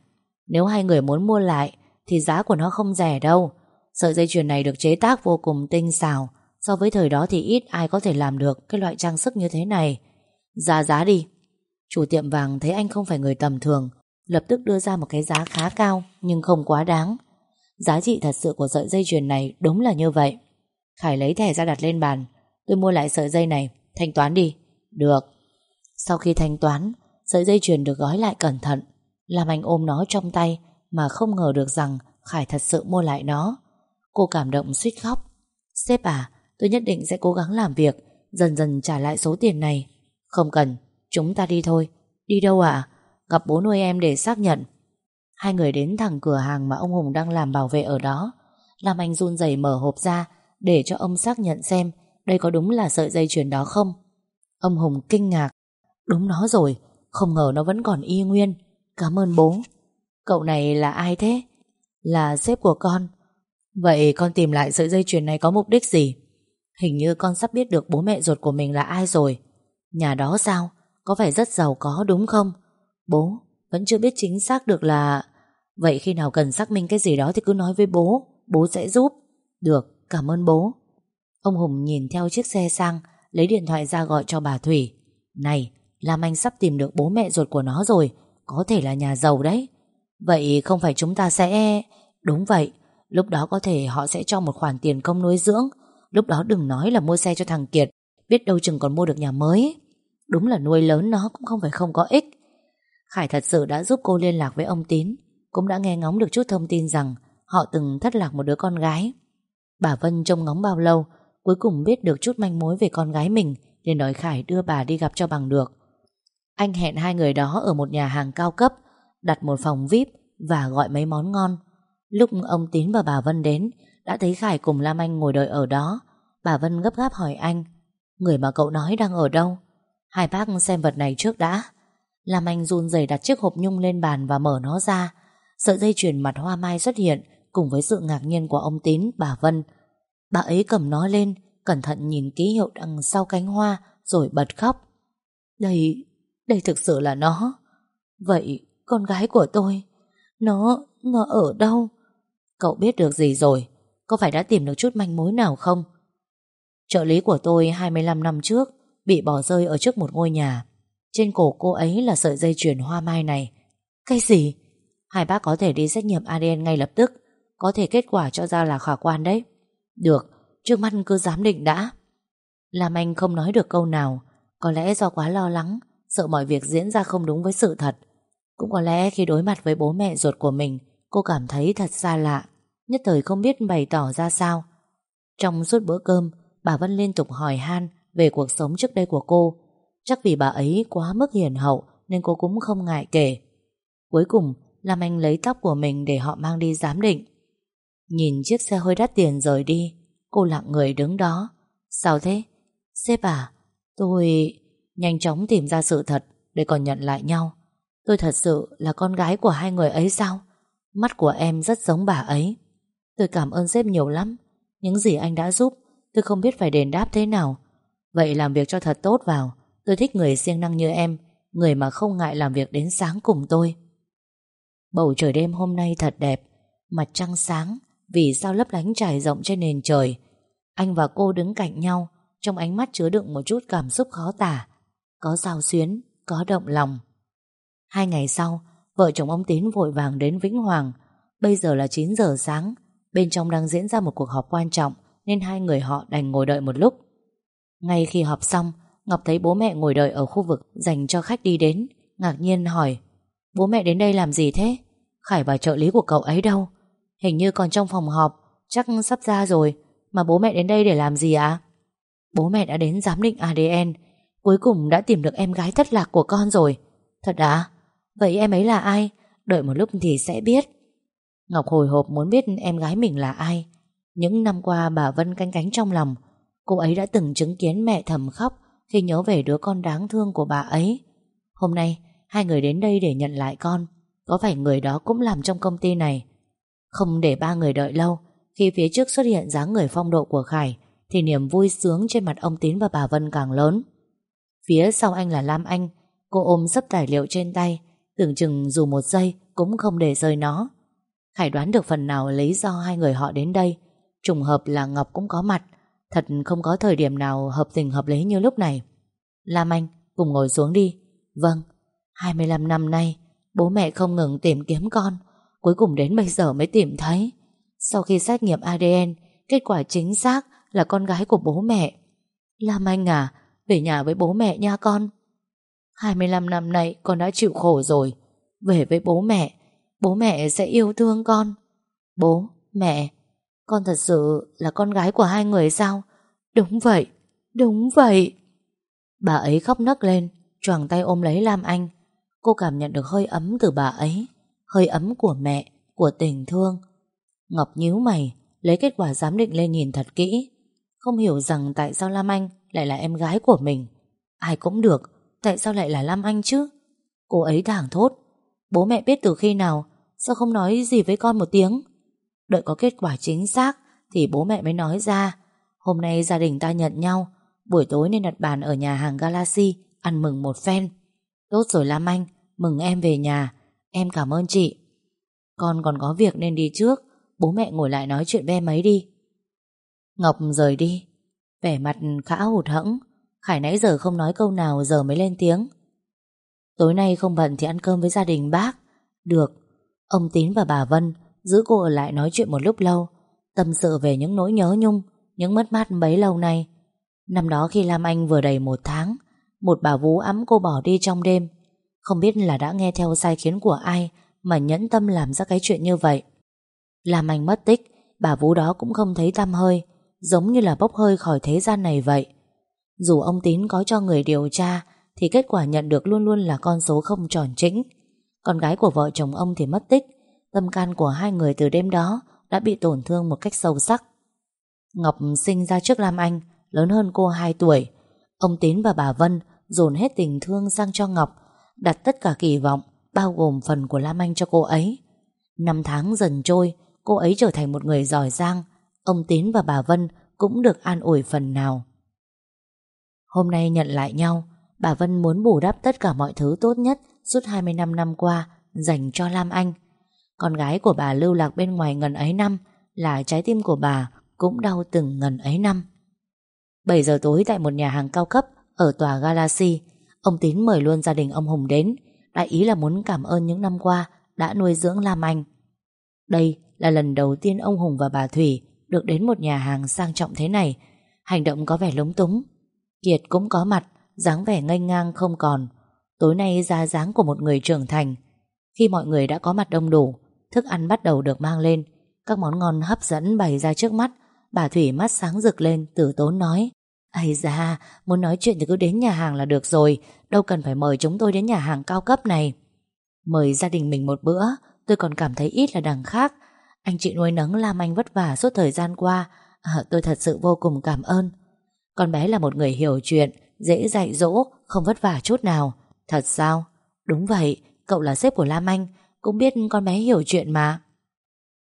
Nếu hai người muốn mua lại, Thì giá của nó không rẻ đâu. Sợi dây chuyền này được chế tác vô cùng tinh xảo. So với thời đó thì ít ai có thể làm được Cái loại trang sức như thế này. Giá giá đi. Chủ tiệm vàng thấy anh không phải người tầm thường, Lập tức đưa ra một cái giá khá cao, Nhưng không quá đáng. Giá trị thật sự của sợi dây chuyền này đúng là như vậy. Khải lấy thẻ ra đặt lên bàn. Tôi mua lại sợi dây này, Thanh toán đi. Được. Sau khi thanh toán, Sợi dây chuyền được gói lại cẩn thận, Làm anh ôm nó trong tay Mà không ngờ được rằng Khải thật sự mua lại nó. Cô cảm động suýt khóc. Sếp à tôi nhất định sẽ cố gắng làm việc, Dần dần trả lại số tiền này. Không cần, chúng ta đi thôi. Đi đâu ạ? Gặp bố nuôi em để xác nhận. Hai người đến thẳng cửa hàng mà ông Hùng đang làm bảo vệ ở đó. Làm anh run rẩy mở hộp ra Để cho ông xác nhận xem Đây có đúng là sợi dây chuyền đó không. Ông Hùng kinh ngạc. Đúng nó rồi, Không ngờ nó vẫn còn y nguyên. Cảm ơn bố. Cậu này là ai thế? Là sếp của con. Vậy con tìm lại sợi dây chuyền này có mục đích gì? Hình như con sắp biết được bố mẹ ruột của mình là ai rồi. Nhà đó sao? Có phải rất giàu có đúng không? Bố, vẫn chưa biết chính xác được là Vậy khi nào cần xác minh cái gì đó Thì cứ nói với bố. Bố sẽ giúp. Được, cảm ơn bố. Ông Hùng nhìn theo chiếc xe sang, Lấy điện thoại ra gọi cho bà Thủy. Này Lam Anh sắp tìm được bố mẹ ruột của nó rồi. Có thể là nhà giàu đấy. Vậy không phải chúng ta sẽ Đúng vậy. Lúc đó có thể họ sẽ cho một khoản tiền công nuôi dưỡng. Lúc đó đừng nói là mua xe cho thằng Kiệt. Biết đâu chừng còn mua được nhà mới. Đúng là nuôi lớn nó cũng không phải không có ích. Khải thật sự đã giúp cô liên lạc với ông Tín. Cũng đã nghe ngóng được chút thông tin rằng Họ từng thất lạc một đứa con gái. Bà Vân trông ngóng bao lâu, Cuối cùng biết được chút manh mối về con gái mình, nên nói Khải đưa bà đi gặp cho bằng được. Anh hẹn hai người đó ở một nhà hàng cao cấp Đặt một phòng VIP Và gọi mấy món ngon. Lúc ông Tín và bà Vân đến Đã thấy Khải cùng Lam Anh ngồi đợi ở đó. Bà Vân gấp gáp hỏi anh Người mà cậu nói đang ở đâu? Hai bác xem vật này trước đã. Lam Anh run rẩy đặt chiếc hộp nhung lên bàn Và mở nó ra. Sợi dây chuyền mặt hoa mai xuất hiện Cùng với sự ngạc nhiên của ông Tín, bà Vân. Bà ấy cầm nó lên Cẩn thận nhìn ký hiệu đằng sau cánh hoa Rồi bật khóc. Đây, đây thực sự là nó. Vậy con gái của tôi Nó, nó ở đâu? Cậu biết được gì rồi? Có phải đã tìm được chút manh mối nào không? Trợ lý của tôi 25 năm trước Bị bỏ rơi ở trước một ngôi nhà. Trên cổ cô ấy là sợi dây chuyền hoa mai này. Cái gì? Hai bác có thể đi xét nghiệm ADN ngay lập tức. Có thể kết quả cho ra là khả quan đấy. Được Trước mắt cứ giám định đã. Làm Anh không nói được câu nào. Có lẽ do quá lo lắng Sợ mọi việc diễn ra không đúng với sự thật. Cũng có lẽ khi đối mặt với bố mẹ ruột của mình, Cô cảm thấy thật xa lạ, Nhất thời không biết bày tỏ ra sao. Trong suốt bữa cơm, Bà Vân liên tục hỏi han Về cuộc sống trước đây của cô. Chắc vì bà ấy quá mức hiền hậu Nên cô cũng không ngại kể. Cuối cùng, Lam Anh lấy tóc của mình Để họ mang đi giám định. Nhìn chiếc xe hơi đắt tiền rời đi, Cô lặng người đứng đó. Sao thế? Sếp à Tôi nhanh chóng tìm ra sự thật Để còn nhận lại nhau. Tôi thật sự là con gái của hai người ấy sao? Mắt của em rất giống bà ấy. Tôi cảm ơn sếp nhiều lắm. Những gì anh đã giúp, Tôi không biết phải đền đáp thế nào. Vậy làm việc cho thật tốt vào. Tôi thích người siêng năng như em, Người mà không ngại làm việc đến sáng cùng tôi. Bầu trời đêm hôm nay thật đẹp, Mặt trăng sáng, Vì sao lấp lánh trải rộng trên nền trời. Anh và cô đứng cạnh nhau, Trong ánh mắt chứa đựng một chút cảm xúc khó tả. Có giao xuyến, Có động lòng. Hai ngày sau, Vợ chồng ông Tín vội vàng đến Vĩnh Hoàng. Bây giờ là 9 giờ sáng, Bên trong đang diễn ra một cuộc họp quan trọng Nên hai người họ đành ngồi đợi một lúc. Ngay khi họp xong, Ngọc thấy bố mẹ ngồi đợi ở khu vực Dành cho khách đi đến, Ngạc nhiên hỏi, Bố mẹ đến đây làm gì thế? Khải và trợ lý của cậu ấy đâu? Hình như còn trong phòng họp, Chắc sắp ra rồi, Mà bố mẹ đến đây để làm gì ạ? À? Bố mẹ đã đến giám định ADN Cuối cùng đã tìm được em gái thất lạc của con rồi. Thật à? Vậy em ấy là ai? Đợi một lúc thì sẽ biết. Ngọc hồi hộp muốn biết em gái mình là ai. Những năm qua bà Vân canh cánh trong lòng. Cô ấy đã từng chứng kiến mẹ thầm khóc Khi nhớ về đứa con đáng thương của bà ấy. Hôm nay, Hai người đến đây để nhận lại con. Có phải người đó cũng làm trong công ty này? Không để ba người đợi lâu. Khi phía trước xuất hiện dáng người phong độ của Khải, Thì niềm vui sướng trên mặt ông Tín và bà Vân càng lớn. Phía sau anh là Lam Anh. Cô ôm sấp tài liệu trên tay, Tưởng chừng dù một giây Cũng không để rơi nó. Khải đoán được phần nào lý do hai người họ đến đây. Trùng hợp là Ngọc cũng có mặt. Thật không có thời điểm nào hợp tình hợp lý như lúc này. Lam Anh, Cùng ngồi xuống đi. Vâng 25 năm nay, Bố mẹ không ngừng tìm kiếm con. Cuối cùng đến bây giờ mới tìm thấy. Sau khi xét nghiệm ADN Kết quả chính xác là con gái của bố mẹ. Lam Anh à về nhà với bố mẹ nha con. 25 năm nay con đã chịu khổ rồi. Về với bố mẹ Bố mẹ sẽ yêu thương con. Bố, mẹ Con thật sự là con gái của hai người sao? Đúng vậy Đúng vậy. Bà ấy khóc nấc lên choàng tay ôm lấy Lam Anh. Cô cảm nhận được hơi ấm từ bà ấy Hơi ấm của mẹ Của tình thương. Ngọc nhíu mày Lấy kết quả giám định lên nhìn thật kỹ. Không hiểu rằng tại sao Lam Anh lại là em gái của mình. Ai cũng được, Tại sao lại là Lam Anh chứ? Cô ấy thảng thốt. Bố mẹ biết từ khi nào, Sao không nói gì với con một tiếng? Đợi có kết quả chính xác Thì bố mẹ mới nói ra. Hôm nay gia đình ta nhận nhau, Buổi tối nên đặt bàn ở nhà hàng Galaxy, Ăn mừng một phen. Tốt rồi Lam Anh, Mừng em về nhà. Em cảm ơn chị. Con còn có việc nên đi trước, Bố mẹ ngồi lại nói chuyện với em ấy đi. Ngọc rời đi. Vẻ mặt khá hụt hẫng, Khải nãy giờ không nói câu nào giờ mới lên tiếng. Tối nay không bận thì ăn cơm với gia đình bác. Được, Ông Tín và bà Vân Giữ cô ở lại nói chuyện một lúc lâu, Tâm sự về những nỗi nhớ nhung, Những mất mát bấy lâu nay. Năm đó khi Lam Anh vừa đầy một tháng, Một bà vú ấm cô bỏ đi trong đêm. Không biết là đã nghe theo sai khiến của ai Mà nhẫn tâm làm ra cái chuyện như vậy. Lam Anh mất tích, Bà vú đó cũng không thấy tăm hơi. Giống như là bốc hơi khỏi thế gian này vậy. Dù ông Tín có cho người điều tra, Thì kết quả nhận được luôn luôn là con số không tròn trĩnh. Con gái của vợ chồng ông thì mất tích, Tâm can của hai người từ đêm đó Đã bị tổn thương một cách sâu sắc. Ngọc sinh ra trước Lam Anh, Lớn hơn cô 2 tuổi. Ông Tín và bà Vân dồn hết tình thương sang cho Ngọc, Đặt tất cả kỳ vọng, Bao gồm phần của Lam Anh cho cô ấy. Năm tháng dần trôi, Cô ấy trở thành một người giỏi giang Ông Tín và bà Vân cũng được an ủi phần nào. Hôm nay nhận lại nhau, Bà Vân muốn bù đắp tất cả mọi thứ tốt nhất Suốt 25 năm qua Dành cho Lam Anh. Con gái của bà lưu lạc bên ngoài ngần ấy năm Là trái tim của bà Cũng đau từng ngần ấy năm. 7 giờ tối tại một nhà hàng cao cấp Ở tòa Galaxy, Ông Tín mời luôn gia đình ông Hùng đến Đại ý là muốn cảm ơn những năm qua Đã nuôi dưỡng Lam Anh. Đây là lần đầu tiên ông Hùng và bà Thủy được đến một nhà hàng sang trọng thế này Hành động có vẻ lúng túng. Kiệt cũng có mặt dáng vẻ ngây ngang không còn. Tối nay ra dáng của một người trưởng thành. Khi mọi người đã có mặt đông đủ Thức ăn bắt đầu được mang lên. Các món ngon hấp dẫn bày ra trước mắt Bà Thủy mắt sáng rực lên Tử tốn nói Ây da, muốn nói chuyện thì cứ đến nhà hàng là được rồi Đâu cần phải mời chúng tôi đến nhà hàng cao cấp này. Mời gia đình mình một bữa Tôi còn cảm thấy ít là đằng khác. Anh chị nuôi nấng làm anh vất vả suốt thời gian qua. À, Tôi thật sự vô cùng cảm ơn. Con bé là một người hiểu chuyện Dễ dạy dỗ Không vất vả chút nào. Thật sao? Đúng vậy Cậu là sếp của Lam Anh Cũng biết con bé hiểu chuyện mà.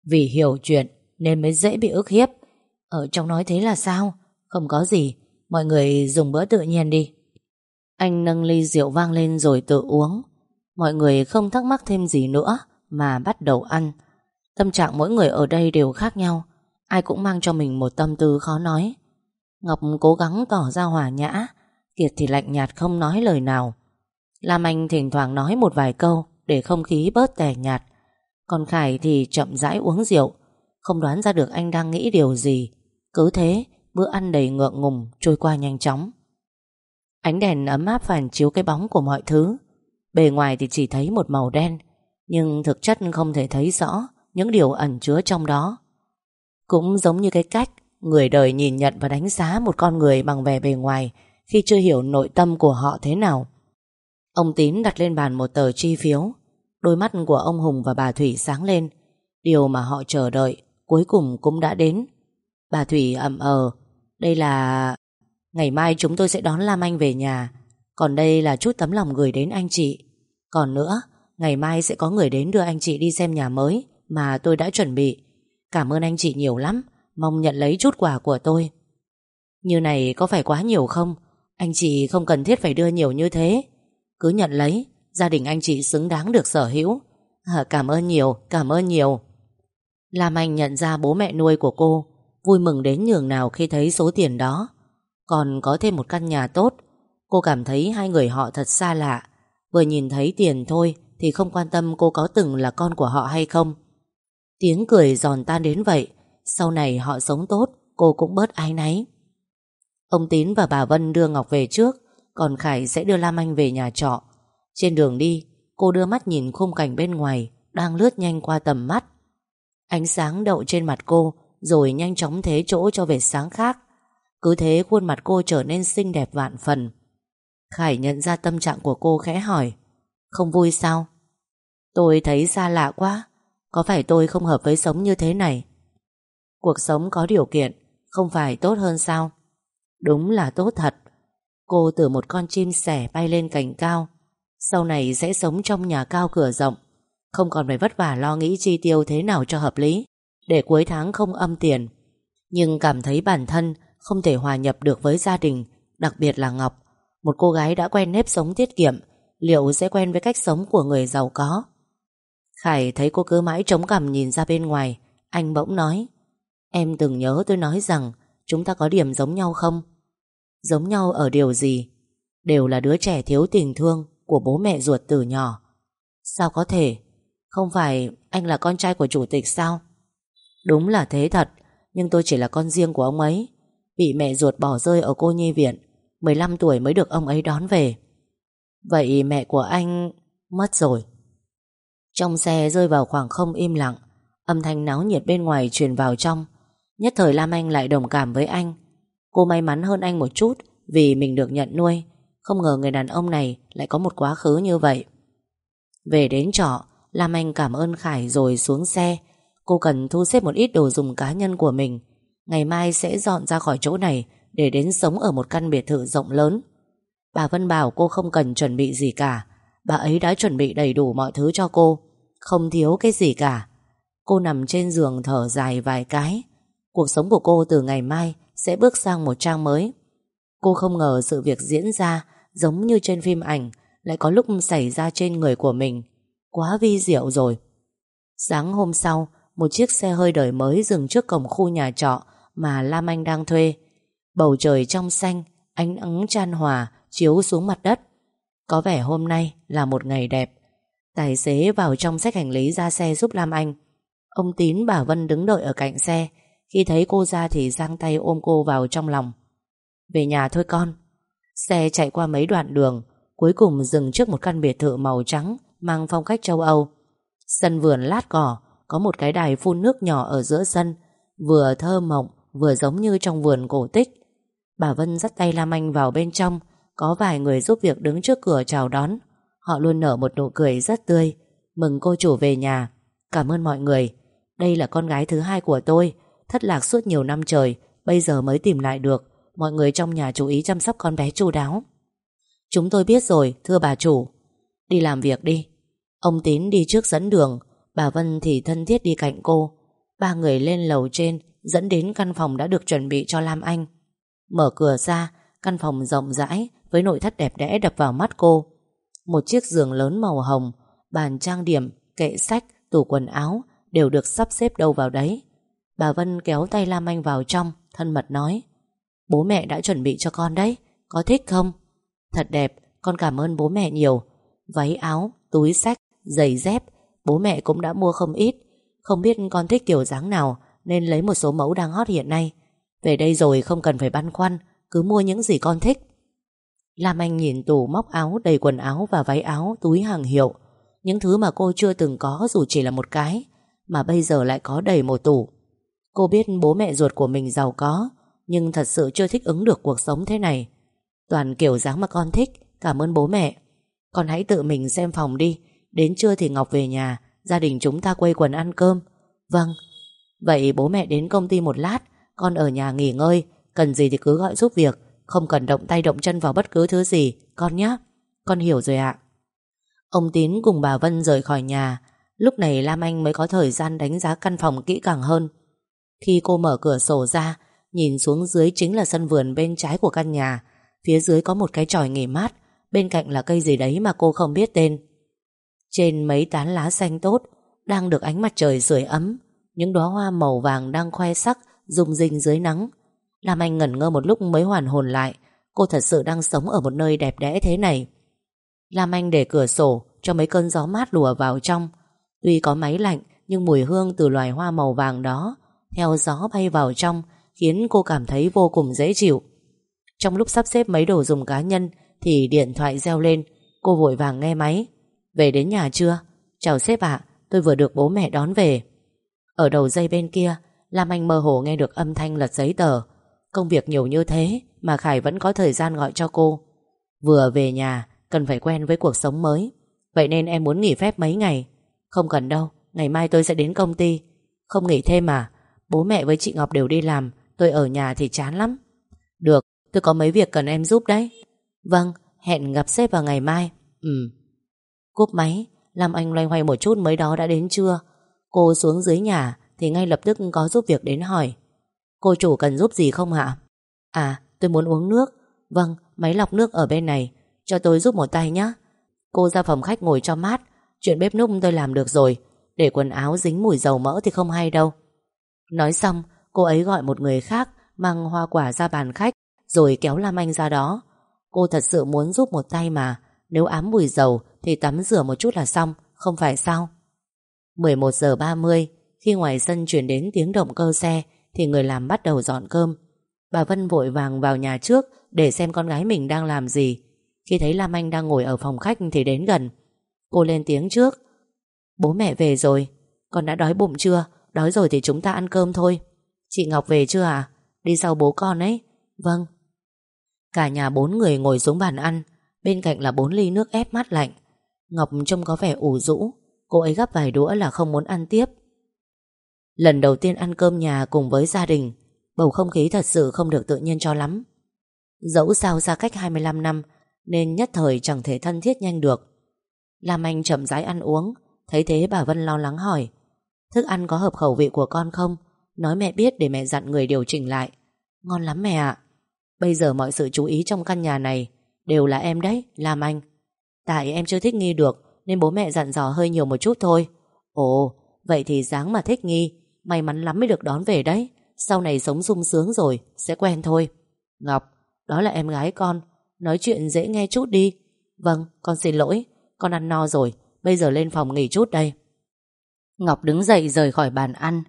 Vì hiểu chuyện Nên mới dễ bị ức hiếp. Ở trong nói thế là sao? Không có gì Mọi người dùng bữa tự nhiên đi. Anh nâng ly rượu vang lên rồi tự uống. Mọi người không thắc mắc thêm gì nữa Mà bắt đầu ăn. Tâm trạng mỗi người ở đây đều khác nhau. Ai cũng mang cho mình một tâm tư khó nói. Ngọc cố gắng tỏ ra hòa nhã. Kiệt thì lạnh nhạt không nói lời nào. Lam Anh thỉnh thoảng nói một vài câu Để không khí bớt tẻ nhạt. Còn Khải thì chậm rãi uống rượu. Không đoán ra được anh đang nghĩ điều gì. Cứ thế, Bữa ăn đầy ngượng ngùng Trôi qua nhanh chóng. Ánh đèn ấm áp phản chiếu cái bóng của mọi thứ. Bề ngoài thì chỉ thấy một màu đen, Nhưng thực chất không thể thấy rõ. Những điều ẩn chứa trong đó. Cũng giống như cái cách Người đời nhìn nhận và đánh giá Một con người bằng vẻ bề ngoài Khi chưa hiểu nội tâm của họ thế nào. Ông Tín đặt lên bàn một tờ chi phiếu. Đôi mắt của ông Hùng và bà Thủy sáng lên. Điều mà họ chờ đợi Cuối cùng cũng đã đến. Bà Thủy ậm ờ Đây là... Ngày mai chúng tôi sẽ đón Lam Anh về nhà. Còn đây là chút tấm lòng gửi đến anh chị. Còn nữa, Ngày mai sẽ có người đến đưa anh chị đi xem nhà mới. Mà tôi đã chuẩn bị. Cảm ơn anh chị nhiều lắm Mong nhận lấy chút quà của tôi. Như này có phải quá nhiều không? Anh chị không cần thiết phải đưa nhiều như thế. Cứ nhận lấy Gia đình anh chị xứng đáng được sở hữu. À, Cảm ơn nhiều, cảm ơn nhiều. Lam Anh nhận ra bố mẹ nuôi của cô Vui mừng đến nhường nào khi thấy số tiền đó. Còn có thêm một căn nhà tốt. Cô cảm thấy hai người họ thật xa lạ. Vừa nhìn thấy tiền thôi Thì không quan tâm cô có từng là con của họ hay không. Tiếng cười giòn tan đến vậy, Sau này họ sống tốt, Cô cũng bớt ái náy. Ông Tín và bà Vân đưa Ngọc về trước, Còn Khải sẽ đưa Lam Anh về nhà trọ. Trên đường đi, Cô đưa mắt nhìn khung cảnh bên ngoài, Đang lướt nhanh qua tầm mắt. Ánh sáng đậu trên mặt cô, Rồi nhanh chóng thế chỗ cho về sáng khác. Cứ thế khuôn mặt cô trở nên xinh đẹp vạn phần. Khải nhận ra tâm trạng của cô khẽ hỏi, Không vui sao? Tôi thấy xa lạ quá. Có phải tôi không hợp với sống như thế này? Cuộc sống có điều kiện, Không phải tốt hơn sao? Đúng là tốt thật. Cô từ một con chim sẻ bay lên cành cao. Sau này sẽ sống trong nhà cao cửa rộng. Không còn phải vất vả lo nghĩ chi tiêu thế nào cho hợp lý, Để cuối tháng không âm tiền. Nhưng cảm thấy bản thân Không thể hòa nhập được với gia đình, Đặc biệt là Ngọc. Một cô gái đã quen nếp sống tiết kiệm, Liệu sẽ quen với cách sống của người giàu có? Khải thấy cô cứ mãi chống cằm nhìn ra bên ngoài. Anh bỗng nói, Em từng nhớ tôi nói rằng Chúng ta có điểm giống nhau không? Giống nhau ở điều gì? Đều là đứa trẻ thiếu tình thương Của bố mẹ ruột từ nhỏ. Sao có thể? Không phải anh là con trai của chủ tịch sao? Đúng là thế thật, Nhưng tôi chỉ là con riêng của ông ấy. Bị mẹ ruột bỏ rơi ở cô nhi viện 15 tuổi mới được ông ấy đón về. Vậy mẹ của anh Mất rồi. Trong xe rơi vào khoảng không im lặng, Âm thanh náo nhiệt bên ngoài truyền vào trong. Nhất thời Lam Anh lại đồng cảm với anh. Cô may mắn hơn anh một chút Vì mình được nhận nuôi. Không ngờ người đàn ông này lại có một quá khứ như vậy. Về đến trọ, Lam Anh cảm ơn Khải rồi xuống xe. Cô cần thu xếp một ít đồ dùng cá nhân của mình. Ngày mai sẽ dọn ra khỏi chỗ này Để đến sống ở một căn biệt thự rộng lớn. Bà Vân bảo cô không cần chuẩn bị gì cả. Bà ấy đã chuẩn bị đầy đủ mọi thứ cho cô. Không thiếu cái gì cả. Cô nằm trên giường thở dài vài cái. Cuộc sống của cô từ ngày mai Sẽ bước sang một trang mới. Cô không ngờ sự việc diễn ra Giống như trên phim ảnh, Lại có lúc xảy ra trên người của mình. Quá vi diệu rồi. Sáng hôm sau, Một chiếc xe hơi đời mới dừng trước cổng khu nhà trọ Mà Lam Anh đang thuê. Bầu trời trong xanh, Ánh nắng chan hòa Chiếu xuống mặt đất. Có vẻ hôm nay là một ngày đẹp. Tài xế vào trong sách hành lý ra xe giúp Lam Anh. Ông Tín, bà Vân đứng đợi ở cạnh xe. Khi thấy cô ra thì giang tay ôm cô vào trong lòng. Về nhà thôi con. Xe chạy qua mấy đoạn đường, Cuối cùng dừng trước một căn biệt thự màu trắng Mang phong cách châu Âu. Sân vườn lát cỏ, Có một cái đài phun nước nhỏ ở giữa sân, Vừa thơ mộng, Vừa giống như trong vườn cổ tích. Bà Vân dắt tay Lam Anh vào bên trong, Có vài người giúp việc đứng trước cửa chào đón. Họ luôn nở một nụ cười rất tươi. Mừng cô chủ về nhà. Cảm ơn mọi người. Đây là con gái thứ hai của tôi. Thất lạc suốt nhiều năm trời, Bây giờ mới tìm lại được. Mọi người trong nhà chú ý chăm sóc con bé chu đáo. Chúng tôi biết rồi, thưa bà chủ. Đi làm việc đi. Ông Tín đi trước dẫn đường. Bà Vân thì thân thiết đi cạnh cô. Ba người lên lầu trên, Dẫn đến căn phòng đã được chuẩn bị cho Lam Anh. Mở cửa ra, Căn phòng rộng rãi, Với nội thất đẹp đẽ đập vào mắt cô. Một chiếc giường lớn màu hồng Bàn trang điểm, kệ sách, tủ quần áo Đều được sắp xếp đâu vào đấy. Bà Vân kéo tay Lam Anh vào trong Thân mật nói Bố mẹ đã chuẩn bị cho con đấy Có thích không? Thật đẹp, con cảm ơn bố mẹ nhiều. Váy áo, túi sách, giày dép Bố mẹ cũng đã mua không ít. Không biết con thích kiểu dáng nào Nên lấy một số mẫu đang hot hiện nay. Về đây rồi không cần phải băn khoăn Cứ mua những gì con thích. Lam Anh nhìn tủ móc áo đầy quần áo Và váy áo, túi hàng hiệu. Những thứ mà cô chưa từng có dù chỉ là một cái Mà bây giờ lại có đầy một tủ. Cô biết bố mẹ ruột của mình giàu có Nhưng thật sự chưa thích ứng được cuộc sống thế này. Toàn kiểu dáng mà con thích Cảm ơn bố mẹ. Con hãy tự mình xem phòng đi Đến trưa thì Ngọc về nhà Gia đình chúng ta quây quần ăn cơm. Vâng. Vậy bố mẹ đến công ty một lát Con ở nhà nghỉ ngơi Cần gì thì cứ gọi giúp việc. Không cần động tay động chân vào bất cứ thứ gì. Con nhé Con hiểu rồi ạ. Ông Tín cùng bà Vân rời khỏi nhà. Lúc này Lam Anh mới có thời gian đánh giá căn phòng kỹ càng hơn. Khi cô mở cửa sổ ra, Nhìn xuống dưới chính là sân vườn bên trái của căn nhà. Phía dưới có một cái tròi nghỉ mát. Bên cạnh là cây gì đấy mà cô không biết tên. Trên mấy tán lá xanh tốt, Đang được ánh mặt trời sưởi ấm. Những đóa hoa màu vàng đang khoe sắc, Rung rinh dưới nắng. Làm anh ngẩn ngơ một lúc mới hoàn hồn lại. Cô thật sự đang sống ở một nơi đẹp đẽ thế này. Lam Anh để cửa sổ Cho mấy cơn gió mát lùa vào trong. Tuy có máy lạnh, Nhưng mùi hương từ loài hoa màu vàng đó Theo gió bay vào trong Khiến cô cảm thấy vô cùng dễ chịu. Trong lúc sắp xếp mấy đồ dùng cá nhân Thì điện thoại reo lên. Cô vội vàng nghe máy. Về đến nhà chưa? Chào sếp ạ, Tôi vừa được bố mẹ đón về. Ở đầu dây bên kia, Lam Anh mơ hồ nghe được âm thanh lật giấy tờ. Công việc nhiều như thế Mà Khải vẫn có thời gian gọi cho cô. Vừa về nhà Cần phải quen với cuộc sống mới. Vậy nên em muốn nghỉ phép mấy ngày. Không cần đâu Ngày mai tôi sẽ đến công ty. Không nghỉ thêm mà Bố mẹ với chị Ngọc đều đi làm Tôi ở nhà thì chán lắm. Được Tôi có mấy việc cần em giúp đấy. Vâng, hẹn gặp sếp vào ngày mai. Ừ. Cúp máy, làm anh loay hoay một chút mới đó đã đến chưa Cô xuống dưới nhà Thì ngay lập tức có giúp việc đến hỏi. Cô chủ cần giúp gì không hả? À, tôi muốn uống nước. Vâng, máy lọc nước ở bên này. Cho tôi giúp một tay nhé Cô ra phòng khách ngồi cho mát. Chuyện bếp núc tôi làm được rồi. Để quần áo dính mùi dầu mỡ thì không hay đâu. Nói xong Cô ấy gọi một người khác Mang hoa quả ra bàn khách rồi kéo Lam Anh ra đó. Cô thật sự muốn giúp một tay mà, nếu ám mùi dầu thì tắm rửa một chút là xong, không phải sao? 11 giờ 30, khi ngoài sân chuyển đến tiếng động cơ xe thì người làm bắt đầu dọn cơm. Bà Vân vội vàng vào nhà trước để xem con gái mình đang làm gì. Khi thấy Lam Anh đang ngồi ở phòng khách thì đến gần. Cô lên tiếng trước. Bố mẹ về rồi, con đã đói bụng chưa? Đói rồi thì chúng ta ăn cơm thôi. Chị Ngọc về chưa à? Đi sau bố con ấy. Vâng. Cả nhà bốn người ngồi xuống bàn ăn Bên cạnh là bốn ly nước ép mát lạnh Ngọc trông có vẻ ủ rũ Cô ấy gắp vài đũa là không muốn ăn tiếp Lần đầu tiên ăn cơm nhà cùng với gia đình Bầu không khí thật sự không được tự nhiên cho lắm. Dẫu sao ra cách 25 năm Nên nhất thời chẳng thể thân thiết nhanh được. Lam Anh chậm rãi ăn uống Thấy thế bà Vân lo lắng hỏi Thức ăn có hợp khẩu vị của con không? Nói mẹ biết để mẹ dặn người điều chỉnh lại. Ngon lắm mẹ ạ. Bây giờ mọi sự chú ý trong căn nhà này Đều là em đấy, Lam Anh. Tại em chưa thích nghi được Nên bố mẹ dặn dò hơi nhiều một chút thôi. Ồ, Vậy thì dáng mà thích nghi May mắn lắm mới được đón về đấy. Sau này sống sung sướng rồi Sẽ quen thôi. Ngọc, đó là em gái con. Nói chuyện dễ nghe chút đi. Vâng, con xin lỗi. Con ăn no rồi. Bây giờ lên phòng nghỉ chút đây. Ngọc đứng dậy rời khỏi bàn ăn.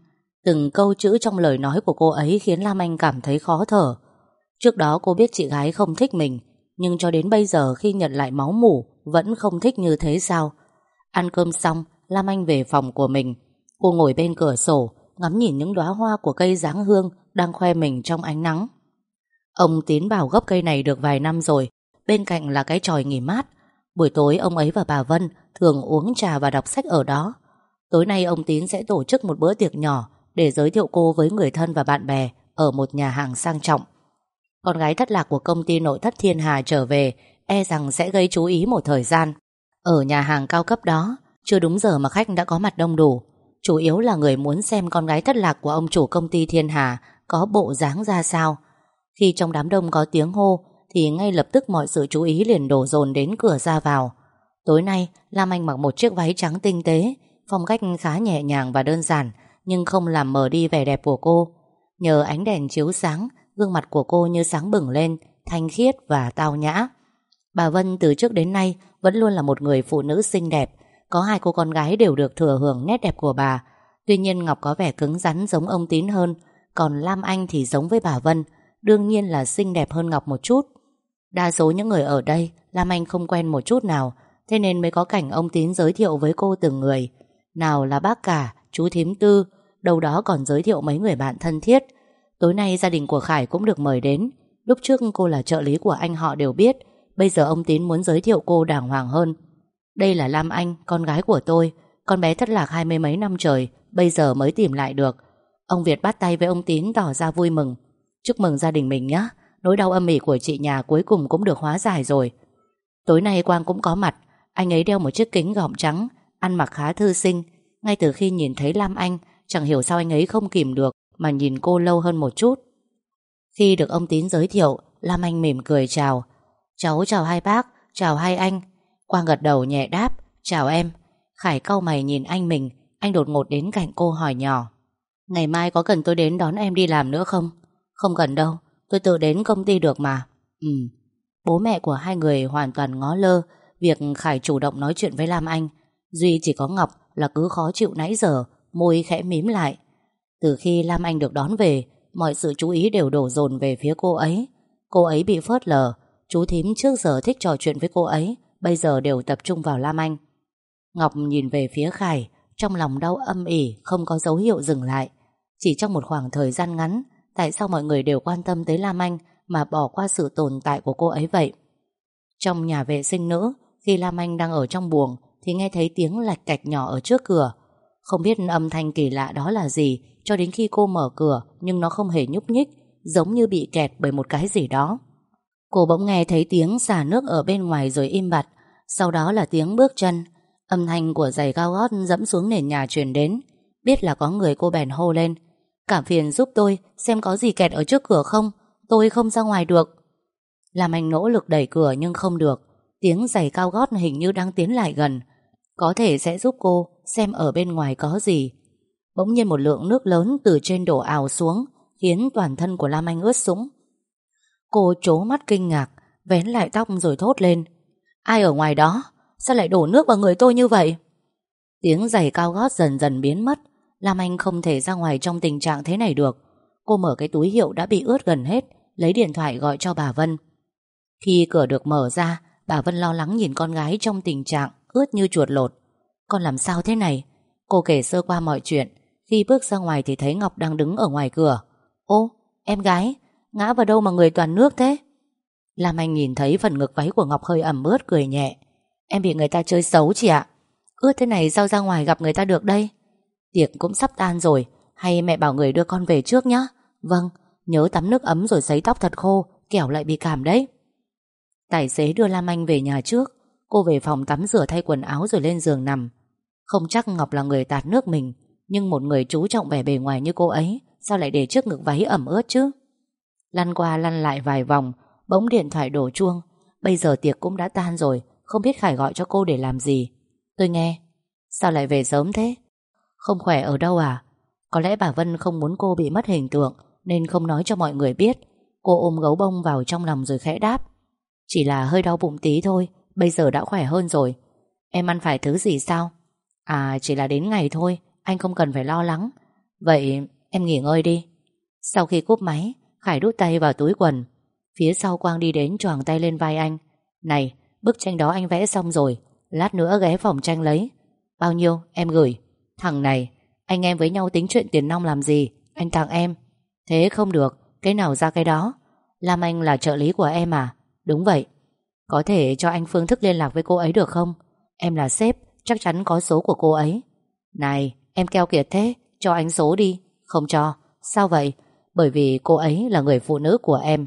Từng câu chữ trong lời nói của cô ấy Khiến Lam Anh cảm thấy khó thở. Trước đó cô biết chị gái không thích mình Nhưng cho đến bây giờ khi nhận lại máu mủ Vẫn không thích như thế sao? Ăn cơm xong Lam Anh về phòng của mình. Cô ngồi bên cửa sổ Ngắm nhìn những đóa hoa của cây giáng hương Đang khoe mình trong ánh nắng. Ông Tín bảo gốc cây này được vài năm rồi, Bên cạnh là cái tròi nghỉ mát. Buổi tối ông ấy và bà Vân Thường uống trà và đọc sách ở đó. Tối nay ông Tín sẽ tổ chức một bữa tiệc nhỏ Để giới thiệu cô với người thân và bạn bè Ở một nhà hàng sang trọng. Con gái thất lạc của công ty nội thất Thiên Hà trở về E rằng sẽ gây chú ý một thời gian. Ở nhà hàng cao cấp đó, Chưa đúng giờ mà khách đã có mặt đông đủ. Chủ yếu là người muốn xem con gái thất lạc của ông chủ công ty Thiên Hà Có bộ dáng ra sao. Khi trong đám đông có tiếng hô, Thì ngay lập tức mọi sự chú ý liền đổ dồn đến cửa ra vào. Tối nay, Lam Anh mặc một chiếc váy trắng tinh tế, Phong cách khá nhẹ nhàng và đơn giản, Nhưng không làm mờ đi vẻ đẹp của cô. Nhờ ánh đèn chiếu sáng, Gương mặt của cô như sáng bừng lên, Thanh khiết và tao nhã. Bà Vân từ trước đến nay Vẫn luôn là một người phụ nữ xinh đẹp có hai cô con gái đều được thừa hưởng nét đẹp của bà. Tuy nhiên Ngọc có vẻ cứng rắn giống ông Tín hơn. Còn Lam Anh thì giống với bà Vân Đương nhiên là xinh đẹp hơn Ngọc một chút. Đa số những người ở đây Lam Anh không quen một chút nào Thế nên mới có cảnh ông Tín giới thiệu với cô từng người. Nào là bác cả, chú thím tư Đâu đó còn giới thiệu mấy người bạn thân thiết. Tối nay gia đình của Khải cũng được mời đến. Lúc trước cô là trợ lý của anh họ đều biết Bây giờ ông Tín muốn giới thiệu cô đàng hoàng hơn. Đây là Lam Anh, con gái của tôi. Con bé thất lạc hai mươi mấy năm trời Bây giờ mới tìm lại được. Ông Việt bắt tay với ông Tín tỏ ra vui mừng. Chúc mừng gia đình mình nhé. Nỗi đau âm ỉ của chị nhà cuối cùng cũng được hóa giải rồi. Tối nay Quang cũng có mặt. Anh ấy đeo một chiếc kính gọng trắng Ăn mặc khá thư sinh. Ngay từ khi nhìn thấy Lam Anh Chẳng hiểu sao anh ấy không kìm được Mà nhìn cô lâu hơn một chút. Khi được ông Tín giới thiệu Lam Anh mỉm cười chào. Cháu chào hai bác, chào hai anh. Quang gật đầu nhẹ đáp, Chào em. Khải cau mày nhìn anh mình, Anh đột ngột đến cạnh cô hỏi nhỏ, Ngày mai có cần tôi đến đón em đi làm nữa không? Không cần đâu, Tôi tự đến công ty được mà. Ừ Bố mẹ của hai người hoàn toàn ngó lơ, Việc Khải chủ động nói chuyện với Lam Anh. Duy chỉ có Ngọc là cứ khó chịu nãy giờ, Môi khẽ mím lại. Từ khi Lam Anh được đón về, Mọi sự chú ý đều đổ dồn về phía cô ấy. Cô ấy bị phớt lờ, Chú thím trước giờ thích trò chuyện với cô ấy Bây giờ đều tập trung vào Lam Anh. Ngọc nhìn về phía Khải, Trong lòng đau âm ỉ, Không có dấu hiệu dừng lại. Chỉ trong một khoảng thời gian ngắn, Tại sao mọi người đều quan tâm tới Lam Anh Mà bỏ qua sự tồn tại của cô ấy vậy? Trong nhà vệ sinh nữ, Khi Lam Anh đang ở trong buồng, Thì nghe thấy tiếng lạch cạch nhỏ ở trước cửa. Không biết âm thanh kỳ lạ đó là gì, Cho đến khi cô mở cửa, Nhưng nó không hề nhúc nhích, Giống như bị kẹt bởi một cái gì đó. Cô bỗng nghe thấy tiếng xả nước ở bên ngoài rồi im bặt. Sau đó là tiếng bước chân. Âm thanh của giày cao gót dẫm xuống nền nhà truyền đến. Biết là có người cô bèn hô lên. Cảm phiền giúp tôi Xem có gì kẹt ở trước cửa không? Tôi không ra ngoài được. Làm anh nỗ lực đẩy cửa nhưng không được. Tiếng giày cao gót hình như đang tiến lại gần. Có thể sẽ giúp cô Xem ở bên ngoài có gì. Bỗng nhiên một lượng nước lớn từ trên đổ ào xuống, Khiến toàn thân của Lam Anh ướt sũng. Cô trố mắt kinh ngạc, Vén lại tóc rồi thốt lên. Ai ở ngoài đó? Sao lại đổ nước vào người tôi như vậy? Tiếng giày cao gót dần dần biến mất. Lam Anh không thể ra ngoài trong tình trạng thế này được. Cô mở cái túi hiệu đã bị ướt gần hết, Lấy điện thoại gọi cho bà Vân. Khi cửa được mở ra, Bà Vân lo lắng nhìn con gái trong tình trạng Ướt như chuột lột. Con làm sao thế này? Cô kể sơ qua mọi chuyện. Khi bước ra ngoài thì thấy Ngọc đang đứng ở ngoài cửa. Ô, em gái Ngã vào đâu mà người toàn nước thế? Lam Anh nhìn thấy phần ngực váy của Ngọc hơi ẩm ướt cười nhẹ. Em bị người ta chơi xấu chị ạ. Ướt thế này sao ra ngoài gặp người ta được đây? Tiệc cũng sắp tan rồi Hay mẹ bảo người đưa con về trước nhá. Vâng, nhớ tắm nước ấm rồi sấy tóc thật khô Kẻo lại bị cảm đấy. Tài xế đưa Lam Anh về nhà trước. Cô về phòng tắm rửa thay quần áo rồi lên giường nằm. Không chắc Ngọc là người tạt nước mình Nhưng một người chú trọng vẻ bề ngoài như cô ấy Sao lại để trước ngực váy ẩm ướt chứ? Lăn qua lăn lại vài vòng, Bỗng điện thoại đổ chuông. Bây giờ tiệc cũng đã tan rồi, Không biết Khải gọi cho cô để làm gì. Tôi nghe, Sao lại về sớm thế? Không khỏe ở đâu à? Có lẽ bà Vân không muốn cô bị mất hình tượng, Nên không nói cho mọi người biết. Cô ôm gấu bông vào trong lòng rồi khẽ đáp. Chỉ là hơi đau bụng tí thôi, Bây giờ đã khỏe hơn rồi. Em ăn phải thứ gì sao? À chỉ là đến ngày thôi, Anh không cần phải lo lắng. Vậy em nghỉ ngơi đi. Sau khi cúp máy Khải đút tay vào túi quần. Phía sau Quang đi đến choàng tay lên vai anh. Này, bức tranh đó anh vẽ xong rồi. Lát nữa ghé phòng tranh lấy. Bao nhiêu, em gửi. Thằng này, anh em với nhau tính chuyện tiền nong làm gì? Anh tặng em. Thế không được, Cái nào ra cái đó? Lam Anh là trợ lý của em à? Đúng vậy. Có thể cho anh phương thức liên lạc với cô ấy được không? Em là sếp, Chắc chắn có số của cô ấy. Này, em keo kiệt thế, Cho anh số đi. Không cho. Sao vậy? Bởi vì cô ấy là người phụ nữ của em.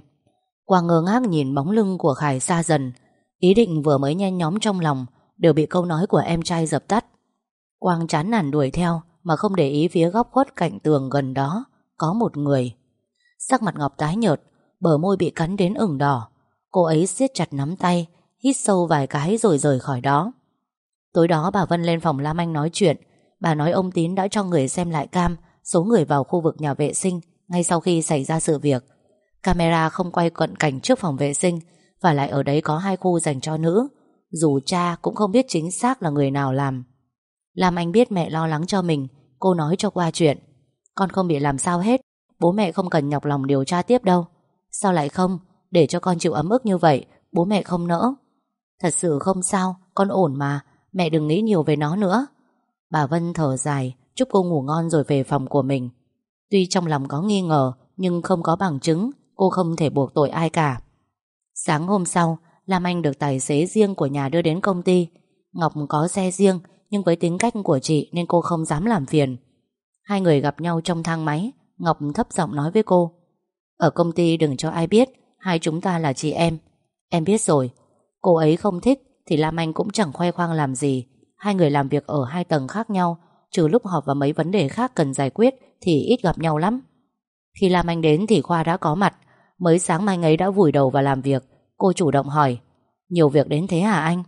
Quang ngơ ngác nhìn bóng lưng của Khải xa dần. Ý định vừa mới nhen nhóm trong lòng, Đều bị câu nói của em trai dập tắt. Quang chán nản đuổi theo, Mà không để ý phía góc khuất cạnh tường gần đó, Có một người. Sắc mặt Ngọc tái nhợt, Bờ môi bị cắn đến ửng đỏ. Cô ấy siết chặt nắm tay, Hít sâu vài cái rồi rời khỏi đó. Tối đó bà Vân lên phòng Lam Anh nói chuyện. Bà nói ông Tín đã cho người xem lại cam, Số người vào khu vực nhà vệ sinh. Ngay sau khi xảy ra sự việc, Camera không quay cận cảnh trước phòng vệ sinh Và lại ở đấy có hai khu dành cho nữ. Dù cha cũng không biết chính xác là người nào làm. Làm Anh biết mẹ lo lắng cho mình, Cô nói cho qua chuyện. Con không bị làm sao hết, Bố mẹ không cần nhọc lòng điều tra tiếp đâu. Sao lại không? Để cho con chịu ấm ức như vậy, Bố mẹ không nỡ. Thật sự không sao, Con ổn mà, Mẹ đừng nghĩ nhiều về nó nữa. Bà Vân thở dài, Chúc cô ngủ ngon rồi về phòng của mình. Tuy trong lòng có nghi ngờ, Nhưng không có bằng chứng, Cô không thể buộc tội ai cả. Sáng hôm sau, Lam Anh được tài xế riêng của nhà đưa đến công ty. Ngọc có xe riêng, Nhưng với tính cách của chị Nên cô không dám làm phiền. Hai người gặp nhau trong thang máy, Ngọc thấp giọng nói với cô, Ở công ty đừng cho ai biết, Hai chúng ta là chị em. Em biết rồi, Cô ấy không thích Thì Lam Anh cũng chẳng khoe khoang làm gì. Hai người làm việc ở hai tầng khác nhau, Trừ lúc họp và mấy vấn đề khác cần giải quyết thì ít gặp nhau lắm. Khi Lam Anh đến thì Khoa đã có mặt. Mới sáng mai ấy đã vùi đầu vào làm việc. Cô chủ động hỏi Nhiều việc đến thế hả anh?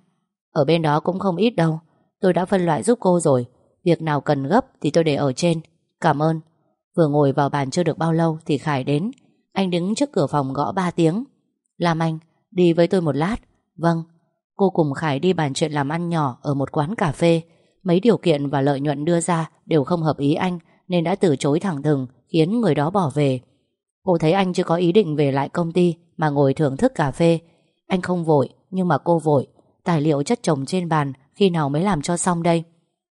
Ở bên đó cũng không ít đâu. Tôi đã phân loại giúp cô rồi. Việc nào cần gấp thì tôi để ở trên. Cảm ơn. Vừa ngồi vào bàn chưa được bao lâu thì Khải đến. Anh đứng trước cửa phòng gõ 3 tiếng. Làm anh, đi với tôi một lát. Vâng. Cô cùng Khải đi bàn chuyện làm ăn nhỏ Ở một quán cà phê. Mấy điều kiện và lợi nhuận đưa ra Đều không hợp ý anh. Nên đã từ chối thẳng thừng, Khiến người đó bỏ về. Cô thấy anh chưa có ý định về lại công ty Mà ngồi thưởng thức cà phê. Anh không vội, nhưng mà cô vội. Tài liệu chất chồng trên bàn, Khi nào mới làm cho xong đây?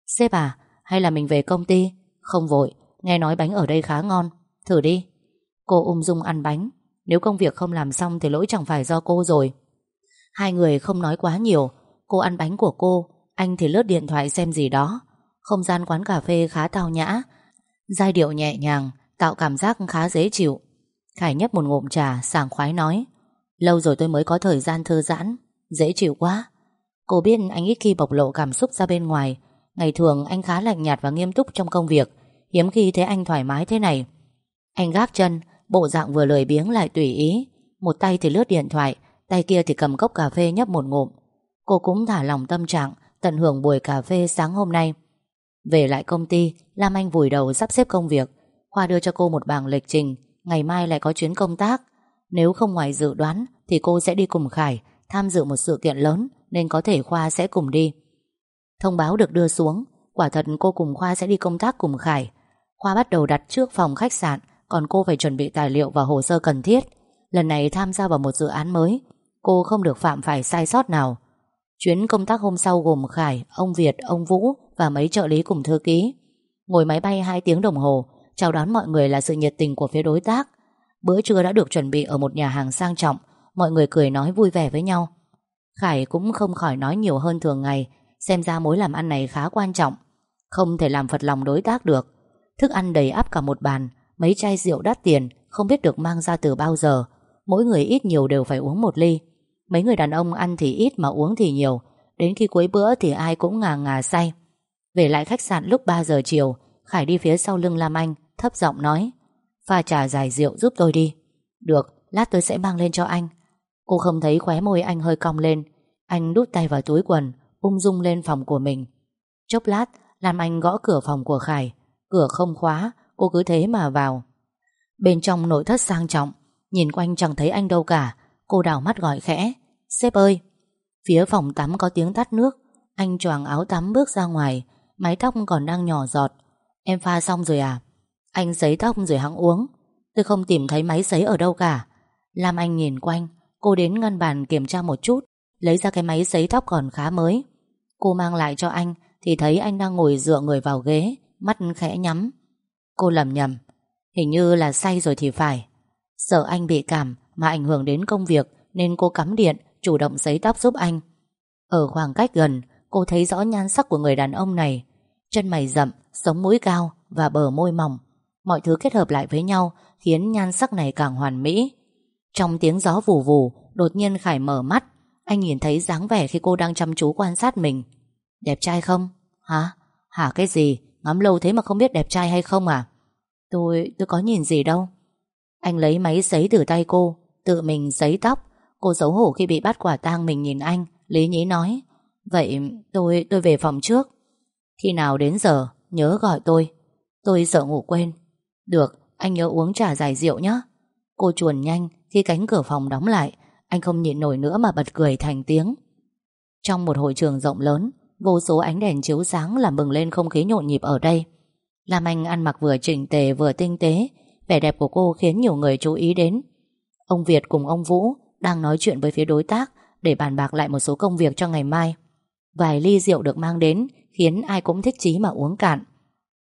Sếp à hay là mình về công ty? Không vội, Nghe nói bánh ở đây khá ngon. Thử đi. Cô ung dung ăn bánh. Nếu công việc không làm xong thì lỗi chẳng phải do cô rồi. Hai người không nói quá nhiều. Cô ăn bánh của cô, Anh thì lướt điện thoại xem gì đó. Không gian quán cà phê khá tao nhã Giai điệu nhẹ nhàng, Tạo cảm giác khá dễ chịu. Khải nhấp một ngụm trà, sảng khoái nói, Lâu rồi tôi mới có thời gian thư giãn, Dễ chịu quá. Cô biết anh ít khi bộc lộ cảm xúc ra bên ngoài. Ngày thường anh khá lạnh nhạt và nghiêm túc trong công việc. Hiếm khi thấy anh thoải mái thế này. Anh gác chân, Bộ dạng vừa lười biếng lại tùy ý. Một tay thì lướt điện thoại, Tay kia thì cầm cốc cà phê nhấp một ngụm. Cô cũng thả lòng tâm trạng, Tận hưởng buổi cà phê sáng hôm nay. Về lại công ty, Lam Anh vùi đầu sắp xếp công việc. Khoa đưa cho cô một bảng lịch trình, Ngày mai lại có chuyến công tác. Nếu không ngoài dự đoán, Thì cô sẽ đi cùng Khải, Tham dự một sự kiện lớn, Nên có thể Khoa sẽ cùng đi. Thông báo được đưa xuống, Quả thật cô cùng Khoa sẽ đi công tác cùng Khải. Khoa bắt đầu đặt trước phòng khách sạn, Còn cô phải chuẩn bị tài liệu và hồ sơ cần thiết. Lần này tham gia vào một dự án mới, Cô không được phạm phải sai sót nào. Chuyến công tác hôm sau gồm Khải, ông Việt, ông Vũ và mấy trợ lý cùng thư ký. Ngồi máy bay 2 tiếng đồng hồ, chào đón mọi người là sự nhiệt tình của phía đối tác. Bữa trưa đã được chuẩn bị ở một nhà hàng sang trọng, mọi người cười nói vui vẻ với nhau. Khải cũng không khỏi nói nhiều hơn thường ngày, xem ra mối làm ăn này khá quan trọng. Không thể làm phật lòng đối tác được. Thức ăn đầy ắp cả một bàn, mấy chai rượu đắt tiền, không biết được mang ra từ bao giờ. Mỗi người ít nhiều đều phải uống một ly. Mấy người đàn ông ăn thì ít mà uống thì nhiều, đến khi cuối bữa thì ai cũng ngà ngà say. Về lại khách sạn lúc 3 giờ chiều, Khải đi phía sau lưng Lam Anh, thấp giọng nói Pha trà dài rượu giúp tôi đi. Được, lát tôi sẽ mang lên cho anh. Cô không thấy khóe môi anh hơi cong lên. Anh đút tay vào túi quần Ung dung lên phòng của mình. Chốc lát Lam Anh gõ cửa phòng của Khải. Cửa không khóa Cô cứ thế mà vào. Bên trong nội thất sang trọng Nhìn quanh chẳng thấy anh đâu cả. Cô đảo mắt gọi khẽ, Sếp ơi! Phía phòng tắm có tiếng tắt nước. Anh choàng áo tắm bước ra ngoài, Mái tóc còn đang nhỏ giọt. Em pha xong rồi à? Anh sấy tóc rồi hãng uống. Tôi không tìm thấy máy sấy ở đâu cả. Lam Anh nhìn quanh, Cô đến ngăn bàn kiểm tra một chút, Lấy ra cái máy sấy tóc còn khá mới. Cô mang lại cho anh, Thì thấy anh đang ngồi dựa người vào ghế, Mắt khẽ nhắm. Cô lầm nhầm Hình như là say rồi thì phải. Sợ anh bị cảm mà ảnh hưởng đến công việc Nên cô cắm điện Chủ động giấy tóc giúp anh Ở khoảng cách gần Cô thấy rõ nhan sắc của người đàn ông này Chân mày rậm, sống mũi cao Và bờ môi mỏng Mọi thứ kết hợp lại với nhau Khiến nhan sắc này càng hoàn mỹ Trong tiếng gió vù vù Đột nhiên Khải mở mắt Anh nhìn thấy dáng vẻ khi cô đang chăm chú quan sát mình Đẹp trai không? Hả? Hả cái gì? Ngắm lâu thế mà không biết đẹp trai hay không à? Tôi, tôi có nhìn gì đâu Anh lấy máy sấy từ tay cô Tự mình giấy tóc. Cô xấu hổ khi bị bắt quả tang mình nhìn anh, Lý nhí nói, Vậy tôi tôi về phòng trước. Khi nào đến giờ, nhớ gọi tôi. Tôi sợ ngủ quên. Được, anh nhớ uống trà giải rượu nhé. Cô chuồn nhanh khi cánh cửa phòng đóng lại, Anh không nhịn nổi nữa mà bật cười thành tiếng. Trong một hội trường rộng lớn, Vô số ánh đèn chiếu sáng làm bừng lên không khí nhộn nhịp ở đây. Lam Anh ăn mặc vừa chỉnh tề vừa tinh tế, Vẻ đẹp của cô khiến nhiều người chú ý đến. Ông Việt cùng ông Vũ Đang nói chuyện với phía đối tác Để bàn bạc lại một số công việc cho ngày mai. Vài ly rượu được mang đến Khiến ai cũng thích chí mà uống cạn.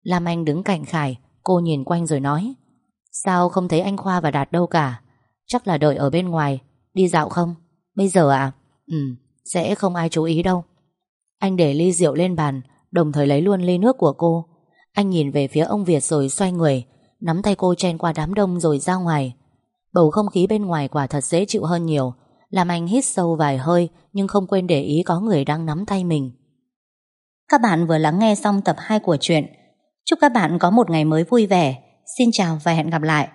Lam Anh đứng cạnh Khải, Cô nhìn quanh rồi nói, Sao không thấy anh Khoa và Đạt đâu cả? Chắc là đợi ở bên ngoài, Đi dạo không? Bây giờ à? Ừ sẽ không ai chú ý đâu. Anh để ly rượu lên bàn, Đồng thời lấy luôn ly nước của cô. Anh nhìn về phía ông Việt rồi xoay người, Nắm tay cô chen qua đám đông rồi ra ngoài. Bầu không khí bên ngoài quả thật dễ chịu hơn nhiều, Làm anh hít sâu vài hơi Nhưng không quên để ý có người đang nắm tay mình. Các bạn vừa lắng nghe xong tập 2 của chuyện. Chúc các bạn có một ngày mới vui vẻ. Xin chào và hẹn gặp lại.